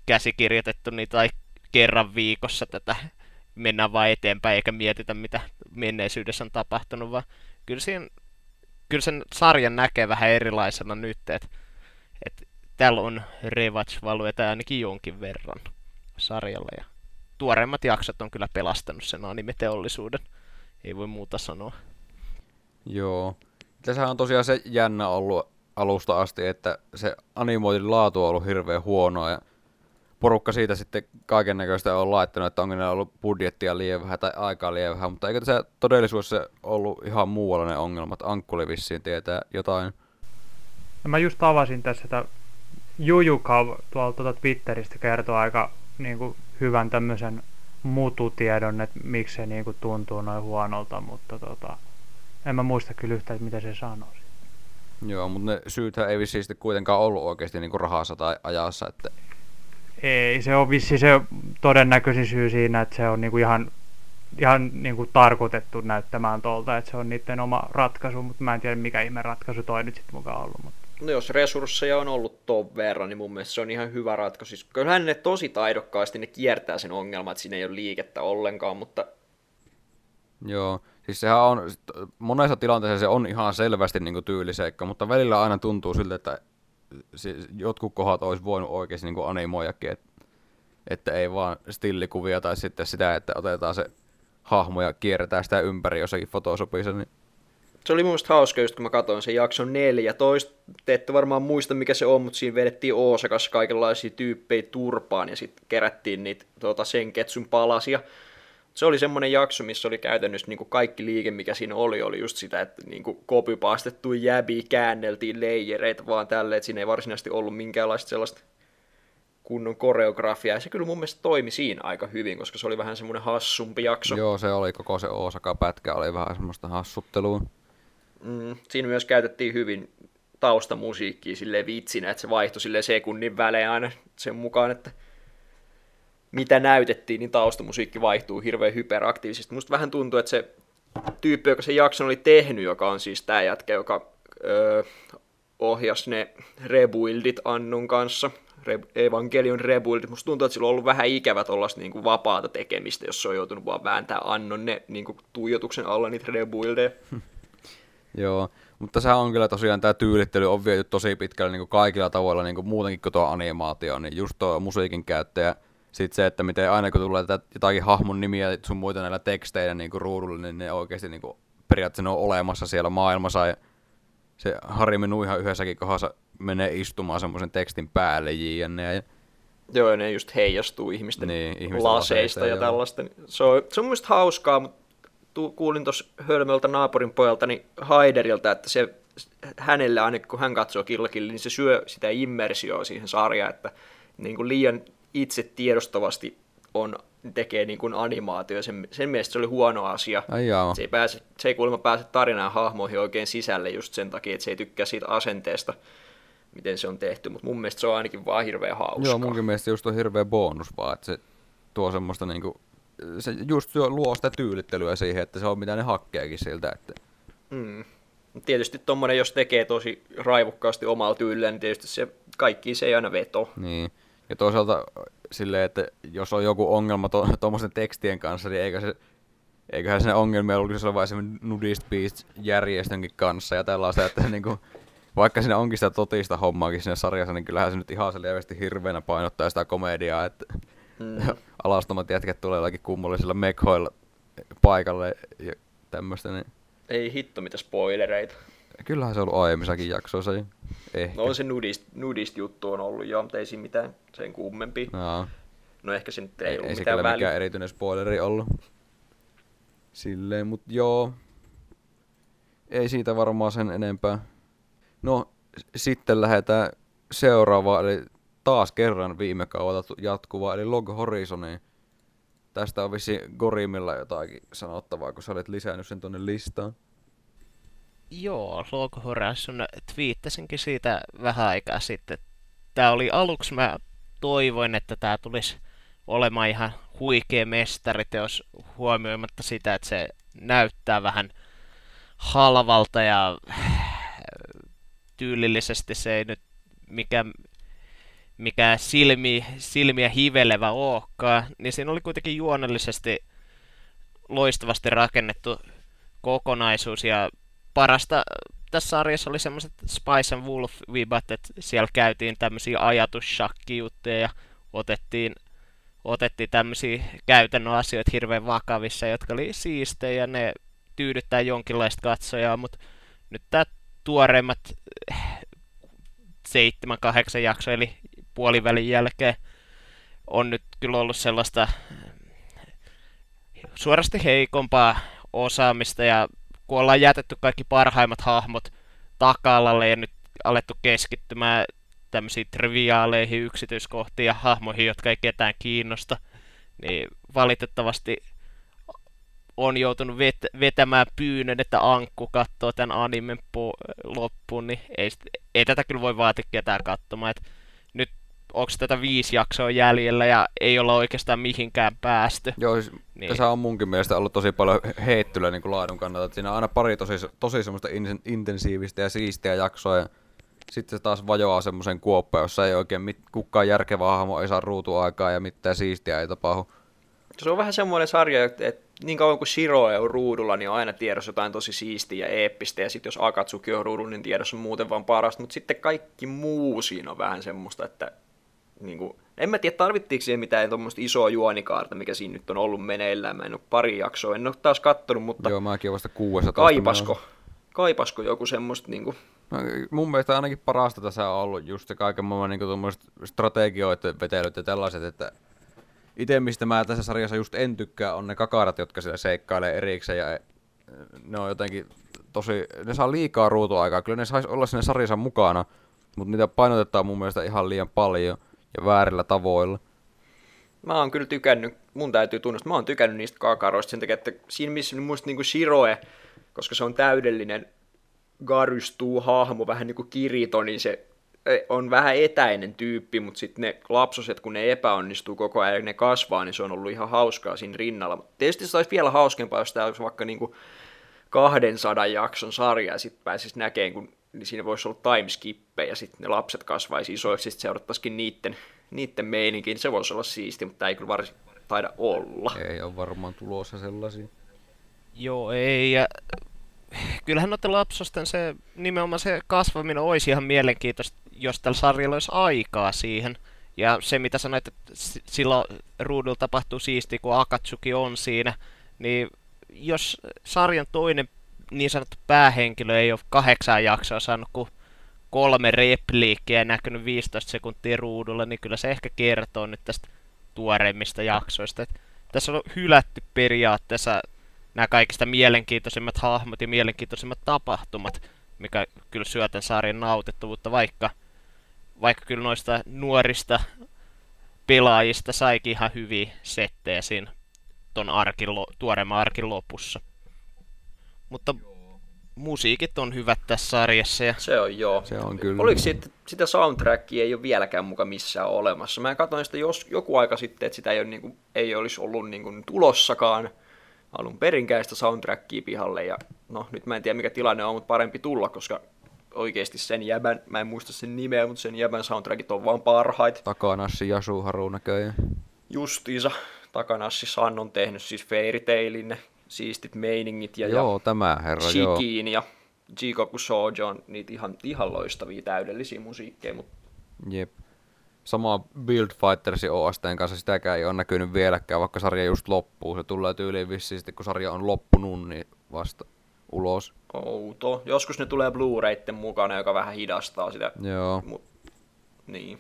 käsikirjoitettu niin tai kerran viikossa tätä mennään vaan eteenpäin eikä mietitä mitä menneisyydessä on tapahtunut, vaan kyllä, siinä, kyllä sen sarjan näkee vähän erilaisena nyt, että, että täällä on rewatch-valueta ainakin jonkin verran sarjalla ja tuoreimmat jaksot on kyllä pelastanut sen anime-teollisuuden. Ei voi muuta sanoa. Joo. Tässä on tosiaan se jännä ollut alusta asti, että se animoidin laatu on ollut hirveän huonoa ja porukka siitä sitten kaiken näköistä on laittanut, että onko ne ollut budjettia liian vähän tai aikaa liian vähän, mutta eikö tässä todellisuudessa ollut ihan muualla ne ongelmat? Ankkuli vissiin tietää jotain. No mä just avasin tässä tätä Jujukav tuolta tuota Twitteristä kertoo aika niin kuin, hyvän tämmöisen mututiedon, että miksi se niin kuin, tuntuu noin huonolta, mutta tota, en mä muista kyllä yhtään, että mitä se sanoi. Joo, mutta ne syythän ei vissiin sitten kuitenkaan ollut oikeasti niinku rahassa tai ajassa, että Ei, se on vissi se todennäköisin syy siinä, että se on niinku ihan, ihan niinku tarkoitettu näyttämään tuolta, että se on niiden oma ratkaisu, mutta mä en tiedä mikä ihme ratkaisu toi nyt sitten mukaan ollut. Mutta... No jos resursseja on ollut ton verran, niin mun mielestä se on ihan hyvä ratkaisu. Siis kyllähän ne tosi taidokkaasti ne kiertää sen ongelman, että siinä ei ole liikettä ollenkaan, mutta Joo, siis sehän on, monessa tilanteessa se on ihan selvästi niin kuin tyyliseikka, mutta välillä aina tuntuu siltä, että siis jotkut kohdat olisi voinut oikeasti niin animoijakin, että, että ei vaan stillikuvia tai sitten sitä, että otetaan se hahmo ja kierretään sitä ympäri jossakin Photoshopissa, niin se oli mun hauska, just kun mä katsoin sen jakson 14. Te ette varmaan muista, mikä se on, mutta siinä vedettiin Oosakassa kaikenlaisia tyyppejä turpaan ja sitten kerättiin niitä tuota, senketsun palasia. Se oli semmoinen jakso, missä oli käytännössä niin kuin kaikki liike, mikä siinä oli, oli just sitä, että niin kuin kopypastettu jäbi käänneltiin leijereitä vaan tälleen, että siinä ei varsinaisesti ollut minkäänlaista sellaista kunnon koreografiaa. Ja se kyllä mun mielestä toimi siinä aika hyvin, koska se oli vähän semmoinen hassumpi jakso. joo, se oli koko se Osaka-pätkä, oli vähän semmoista hassuttelua. Mm, siinä myös käytettiin hyvin taustamusiikkia sille vitsinä, että se vaihtui sille sekunnin välein aina sen mukaan, että mitä näytettiin, niin taustamusiikki vaihtuu hirveän hyperaktiivisesti. Musta vähän tuntuu, että se tyyppi, joka sen jakson oli tehnyt, joka on siis tämä jätkä, joka öö, ohjasi ne rebuildit Annun kanssa, Re- Evangelion rebuildit. Musta tuntuu, että sillä on ollut vähän ikävä tuollaista niin vapaata tekemistä, jos se on joutunut vaan vääntää Annon ne niin kuin tuijotuksen alla niitä rebuildeja. Joo, mutta sehän on kyllä tosiaan, tämä tyylittely on viety tosi pitkälle niin kuin kaikilla tavoilla, niin kuin muutenkin kuin tuo animaatio, niin just tuo musiikin käyttö ja sitten se, että miten aina kun tulee tätä jotakin hahmon nimiä ja sun muita näillä teksteillä niin kuin ruudulla, niin ne oikeasti niin kuin, periaatteessa ne on olemassa siellä maailmassa ja se Harri Minu ihan yhdessäkin kohdassa menee istumaan semmoisen tekstin päälle jne. Ja Joo, ja ne just heijastuu ihmisten, Niin, ihmisten laseista laseista, ja joo. tällaista. Se on, se on mun mielestä hauskaa, mutta kuulin tuossa hölmöltä naapurin pojalta niin Haiderilta, että se hänelle ainakin kun hän katsoo Killakilli, niin se syö sitä immersioa siihen sarjaan, että niin kuin liian itse tiedostavasti on, tekee niin kuin animaatio. Sen, sen mielestä se oli huono asia. Ai jaa. Se ei, pääse, se ei kuulemma pääse tarinaan hahmoihin oikein sisälle just sen takia, että se ei tykkää siitä asenteesta, miten se on tehty, mutta mun mielestä se on ainakin vaan hirveän hauskaa. Joo, munkin mielestä just on hirveä bonus vaan, että se tuo semmoista niinku, se just luo sitä tyylittelyä siihen, että se on mitä ne hakkeekin siltä, että Mm. Tietysti tuommoinen, jos tekee tosi raivokkaasti omalla tyylillä, niin tietysti se, kaikki se ei aina veto. Niin. Ja toisaalta silleen, että jos on joku ongelma tuommoisten to, tekstien kanssa, niin eikä se, eiköhän se ongelmia ollut, jos on vain semmoinen Nudist Beast järjestönkin kanssa ja tällaista, että niinku, vaikka siinä onkin sitä totista hommaakin siinä sarjassa, niin kyllähän se nyt ihan selvästi hirveänä painottaa sitä komediaa, että mm. alastomat jätkät tulee jollakin kummallisilla mekhoilla paikalle ja tämmöistä. Niin... Ei hitto mitä spoilereita. Kyllähän se on ollut aiemmissakin jaksoissa. Ehkä. No on se nudist, nudist juttu on ollut jo, mutta ei siinä mitään sen kummempi. No, no ehkä se nyt ei, ei ollut ei mitään se mikään erityinen spoileri ollut. Silleen, mutta joo. Ei siitä varmaan sen enempää. No, sitten lähdetään seuraavaan, eli taas kerran viime kaudelta jatkuva, eli Log Horizoniin. Tästä on vissi Gorimilla jotakin sanottavaa, kun sä olet lisännyt sen tonne listaan. Joo, Log Horizon twiittasinkin siitä vähän aikaa sitten. Tää oli aluksi, mä toivoin, että tää tulisi olemaan ihan huikea mestariteos huomioimatta sitä, että se näyttää vähän halvalta ja tyylillisesti se ei nyt mikä, mikä silmi, silmiä hivelevä olekaan, niin siinä oli kuitenkin juonellisesti loistavasti rakennettu kokonaisuus ja parasta tässä sarjassa oli semmoiset Spice and Wolf vibat, että siellä käytiin tämmöisiä ajatusshakkijuttuja ja otettiin, otettiin tämmöisiä käytännön asioita hirveän vakavissa, jotka oli siistejä, ne tyydyttää jonkinlaista katsojaa, mutta nyt tämä tuoreimmat seitsemän, kahdeksan jaksoa, eli puolivälin jälkeen on nyt kyllä ollut sellaista suorasti heikompaa osaamista ja kun ollaan jätetty kaikki parhaimmat hahmot taka ja nyt alettu keskittymään tämmöisiin triviaaleihin yksityiskohtiin ja hahmoihin, jotka ei ketään kiinnosta, niin valitettavasti on joutunut vet- vetämään pyynnön, että Ankku katsoo tämän animen po- loppuun, niin ei, ei tätä kyllä voi vaatia ketään katsomaan. Et nyt onko tätä viisi jaksoa jäljellä ja ei olla oikeastaan mihinkään päästy. Joo, siis niin. tässä on munkin mielestä ollut tosi paljon heittyllä niin kuin laadun kannalta. Että siinä on aina pari tosi, tosi semmoista in, intensiivistä ja siistiä jaksoa ja sitten se taas vajoaa semmoisen kuoppaan, jossa ei oikein mit, kukaan järkevä hahmo ei saa ruutuaikaa ja mitään siistiä ei tapahdu. Se on vähän semmoinen sarja, että niin kauan kuin Shiro on ruudulla, niin on aina tiedossa jotain tosi siistiä ja eeppistä, ja sitten jos Akatsuki on ruudulla, niin tiedossa on muuten vaan parasta, mutta sitten kaikki muu siinä on vähän semmoista, että niin kuin, en mä tiedä, tarvittiinko siihen mitään tuommoista isoa juonikaarta, mikä siinä nyt on ollut meneillään. Mä en ole pari jaksoa, en ole taas kattonut, mutta... Joo, mäkin vasta kuudessa Kaipasko, kaipasko joku semmoista niin kuin... no, mun mielestä ainakin parasta tässä on ollut just se kaiken maailman niin strategioiden vetelyt ja tällaiset, että itse mistä mä tässä sarjassa just en tykkää on ne kakarat, jotka siellä seikkailee erikseen ja eh, ne on jotenkin tosi, ne saa liikaa ruutuaikaa, kyllä ne saisi olla sinne sarjansa mukana, mutta niitä painotetaan mun mielestä ihan liian paljon ja väärillä tavoilla. Mä oon kyllä tykännyt, mun täytyy tunnustaa, mä oon tykännyt niistä kakaroista sen takia, että siinä missä muista niin kuin Shiroe, koska se on täydellinen garystuu hahmo, vähän niin kuin Kirito, niin se on vähän etäinen tyyppi, mutta sitten ne lapsoset, kun ne epäonnistuu koko ajan ja ne kasvaa, niin se on ollut ihan hauskaa siinä rinnalla. Tietysti se olisi vielä hauskempaa, jos tämä olisi vaikka niin kuin 200 jakson sarja ja sitten pääsisi näkemään, kun niin siinä voisi olla timeskippe ja sitten ne lapset kasvaisi isoiksi, sitten seurattaisikin niiden, niiden meininkin. Se voisi olla siisti, mutta ei kyllä varsin taida olla. Ei ole varmaan tulossa sellaisia. Joo, ei. Ja kyllähän noiden lapsosten se nimenomaan se kasvaminen olisi ihan mielenkiintoista, jos tällä sarjalla olisi aikaa siihen. Ja se, mitä sanoit, että silloin ruudulla tapahtuu siisti, kun Akatsuki on siinä, niin jos sarjan toinen niin sanottu päähenkilö ei ole kahdeksan jaksoa saanut kuin kolme repliikkiä ja näkynyt 15 sekuntia ruudulla, niin kyllä se ehkä kertoo nyt tästä tuoreimmista jaksoista. Et tässä on hylätty periaatteessa nämä kaikista mielenkiintoisimmat hahmot ja mielenkiintoisimmat tapahtumat, mikä kyllä syö tämän sarjan nautittavuutta, vaikka, vaikka kyllä noista nuorista pelaajista saikin ihan hyviä settejä siinä ton arkin, tuoreemman arkin lopussa. Mutta musiikit on hyvät tässä sarjassa. Ja... Se on joo. Se on kyllä. Oliko sit, sitä soundtrackia ei ole vieläkään muka missään olemassa? Mä katsoin sitä jos, joku aika sitten, että sitä ei, ole, niin kuin, ei olisi ollut niin kuin, tulossakaan alun perinkään sitä soundtrackia pihalle. Ja no nyt mä en tiedä mikä tilanne on, mutta parempi tulla, koska oikeasti sen jäbän, mä en muista sen nimeä, mutta sen jäbän soundtrackit on vaan parhaita. Takanassi Yasuharu näköjään. Justiinsa Takanassi San on tehnyt siis Fairy Tailin, siistit meiningit ja, Joo, tämä herra, joo. Shikiin ja Jikoku Shoujo on niitä ihan, ihan loistavia täydellisiä musiikkeja, mutta Jep. Sama Build Fightersin OSTn kanssa, sitäkään ei ole näkynyt vieläkään, vaikka sarja just loppuu. Se tulee tyyliin vissiin sitten, kun sarja on loppunut, niin vasta ulos. outo. Joskus ne tulee Blu-rayten mukana, joka vähän hidastaa sitä. Joo. Mut, niin.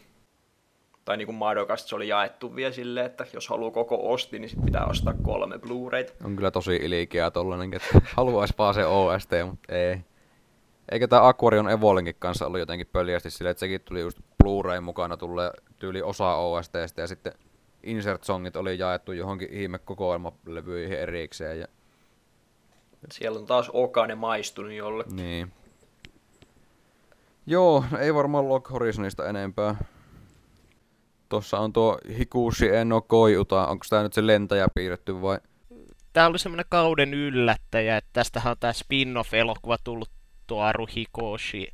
Tai niin kuin Madokasta se oli jaettu vielä silleen, että jos haluaa koko osti, niin sit pitää ostaa kolme Blu-rayta. On kyllä tosi ilkeä tollanen, että haluais vaan se OST, mutta ei. Eikä tää Aquarion Evolinkin kanssa ollut jotenkin pöljästi silleen, että sekin tuli just Blu-ray mukana tulee tyyli osa OSTstä ja sitten insert-songit oli jaettu johonkin ihme kokoelmalevyihin erikseen. Ja, Siellä on taas Okane maistunut jollekin. niin. Joo, ei varmaan Log Horizonista enempää. Tossa on tuo Hikushi Eno Koiuta. Onko tää nyt se lentäjä piirretty vai? Tää oli semmonen kauden yllättäjä, että tästähän on tää spin-off-elokuva tullut Toaru Hikoshi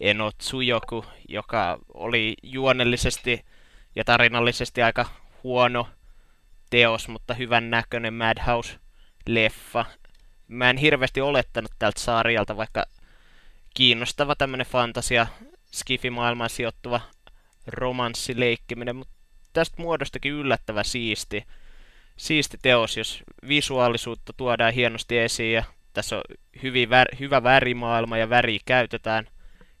Eno Tsuyoku, joka oli juonellisesti ja tarinallisesti aika huono teos, mutta hyvän näköinen Madhouse-leffa. Mä en hirveästi olettanut tältä sarjalta, vaikka kiinnostava tämmönen fantasia skifimaailmaan sijoittuva romanssileikkiminen, mutta tästä muodostakin yllättävä siisti. Siisti teos, jos visuaalisuutta tuodaan hienosti esiin ja tässä on hyvin vär, hyvä värimaailma ja väri käytetään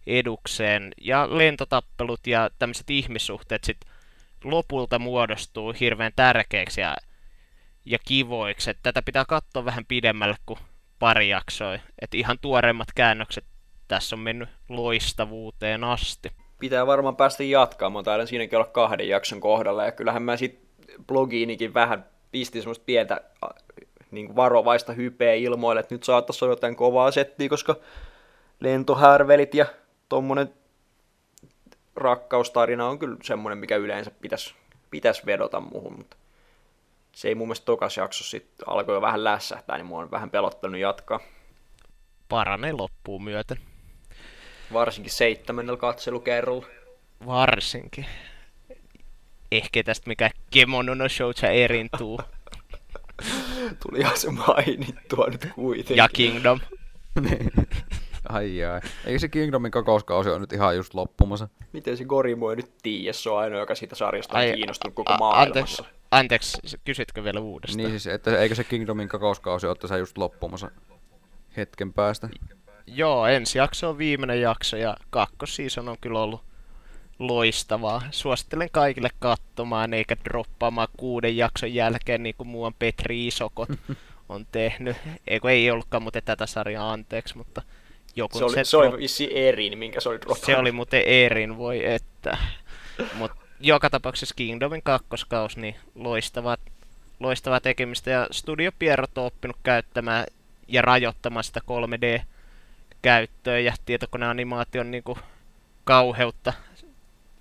edukseen. Ja lentotappelut ja tämmöiset ihmissuhteet sit lopulta muodostuu hirveän tärkeäksi ja, ja kivoiksi. Et tätä pitää katsoa vähän pidemmälle kuin pari jaksoa. Et ihan tuoreimmat käännökset tässä on mennyt loistavuuteen asti. Pitää varmaan päästä jatkamaan. Taidan siinäkin olla kahden jakson kohdalla. Ja kyllähän mä sit blogiinikin vähän pistin semmoista pientä niin kuin varovaista hypeä ilmoille, että nyt saattaisi olla jotain kovaa settiä, koska lentohärvelit ja tommonen rakkaustarina on kyllä semmoinen, mikä yleensä pitäisi pitäis vedota muuhun, mutta se ei mun mielestä tokas jaksossa sit alkoi jo vähän lässähtää, niin mua on vähän pelottanut jatkaa. Paranee loppuun myöten. Varsinkin seitsemännellä katselukerralla. Varsinkin. Ehkä tästä mikä Kemono no Shouja erintuu. Tulihan se mainittua nyt kuitenkin. ja Kingdom. ai ai. Eikö se Kingdomin kokouskausi on nyt ihan just loppumassa? Miten se Gorimo ei nyt tiedä, se on ainoa, joka siitä sarjasta on Ai, kiinnostunut koko a- maailmassa. Anteeksi, anteeksi, kysytkö vielä uudestaan? Niin siis, että eikö se Kingdomin kokouskausi ole tässä just loppumassa hetken päästä? Joo, ensi jakso on viimeinen jakso ja kakkosseason on kyllä ollut loistavaa. Suosittelen kaikille katsomaan eikä droppaamaan kuuden jakson jälkeen niin kuin muuan Petri Isokot on tehnyt. Eikö ei ollutkaan muuten tätä sarjaa anteeksi, mutta joku Se oli, se, se, oli vissi Erin, minkä se oli droppannut. se oli muuten Erin, voi että. Mutta joka tapauksessa Kingdomin kakkoskaus, niin loistavaa, loistavaa tekemistä. Ja Studio Pierrot on oppinut käyttämään ja rajoittamaan sitä 3D-käyttöä ja tietokoneanimaation niin kuin kauheutta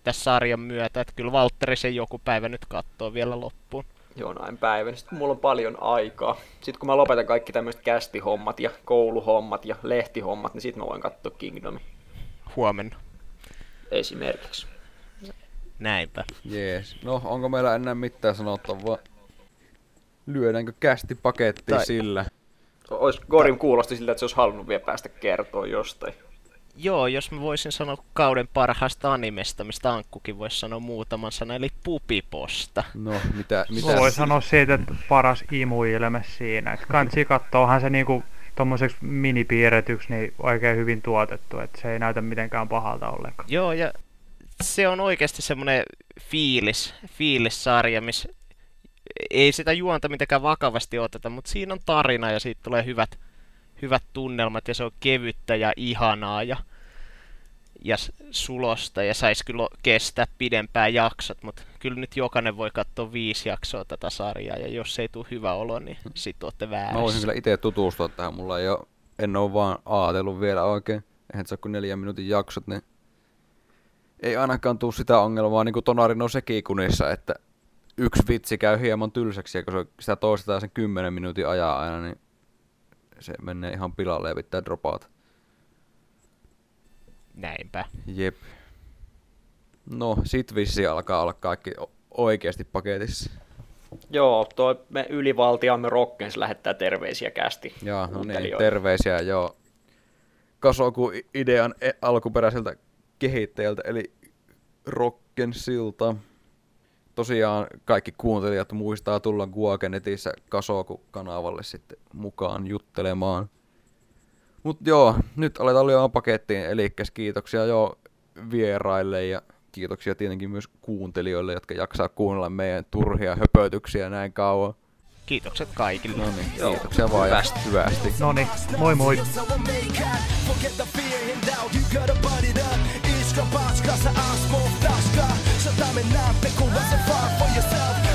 tässä sarjan myötä. Että kyllä Valtteri sen joku päivä nyt katsoo vielä loppuun. Jonain päivänä. Sitten kun mulla on paljon aikaa. Sitten kun mä lopetan kaikki tämmöiset kästihommat ja kouluhommat ja lehtihommat, niin sitten mä voin katsoa Kingdomin Huomenna. esimerkiksi. Näinpä. Jees. No, onko meillä enää mitään sanottavaa? Lyödäänkö kästi pakettiin Tai- sillä? Ois, Gorim kuulosti siltä, että se olisi halunnut vielä päästä kertoa jostain. Joo, jos mä voisin sanoa kauden parhaasta animesta, mistä Ankkukin voisi sanoa muutaman sanan, eli Pupiposta. No, mitä, mitä Mä voin sanoa siitä, että paras imuilme siinä. Kansi kattoo, onhan se niinku tommoseksi minipiirretyksi niin oikein hyvin tuotettu, että se ei näytä mitenkään pahalta ollenkaan. Joo, ja se on oikeasti semmoinen fiilis, fiilissarja, missä ei sitä juonta mitenkään vakavasti oteta, mutta siinä on tarina ja siitä tulee hyvät, hyvät tunnelmat ja se on kevyttä ja ihanaa ja, ja sulosta ja saisi kyllä kestää pidempään jaksot, mutta kyllä nyt jokainen voi katsoa viisi jaksoa tätä sarjaa ja jos ei tule hyvä olo, niin sit ootte Mä voisin väärässä. kyllä itse tutustua tähän. Mulla ei ole, en oo vaan aatellut vielä oikein. Eihän se ole kuin neljän minuutin jaksot, niin ei ainakaan tuu sitä ongelmaa niin kuin Tonarin on sekikunissa, että yksi vitsi käy hieman tylsäksi ja kun se sitä toistetaan sen kymmenen minuutin ajan aina, niin se menee ihan pilalle ja pitää dropaata. Näinpä. Jep. No, sit vissi alkaa olla kaikki oikeasti paketissa. Joo, tuo me ylivaltiamme Rockens lähettää terveisiä kästi. Joo, no niin, terveisiä joo. Kasoku idean e- alkuperäiseltä kehittäjältä, eli Rockensilta. Tosiaan kaikki kuuntelijat muistaa tulla Guakenetissä Kasoku-kanavalle sitten mukaan juttelemaan. Mut joo, nyt aletaan olemaan pakettiin, eli kiitoksia jo vieraille ja kiitoksia tietenkin myös kuuntelijoille, jotka jaksaa kuunnella meidän turhia höpötyksiä näin kauan. Kiitokset kaikille. No niin, kiitoksia vaan ja hyvästi. No niin, moi moi. Paczka, paczka, za aż powtarzka. Siadamy na pyku, what's a for yourself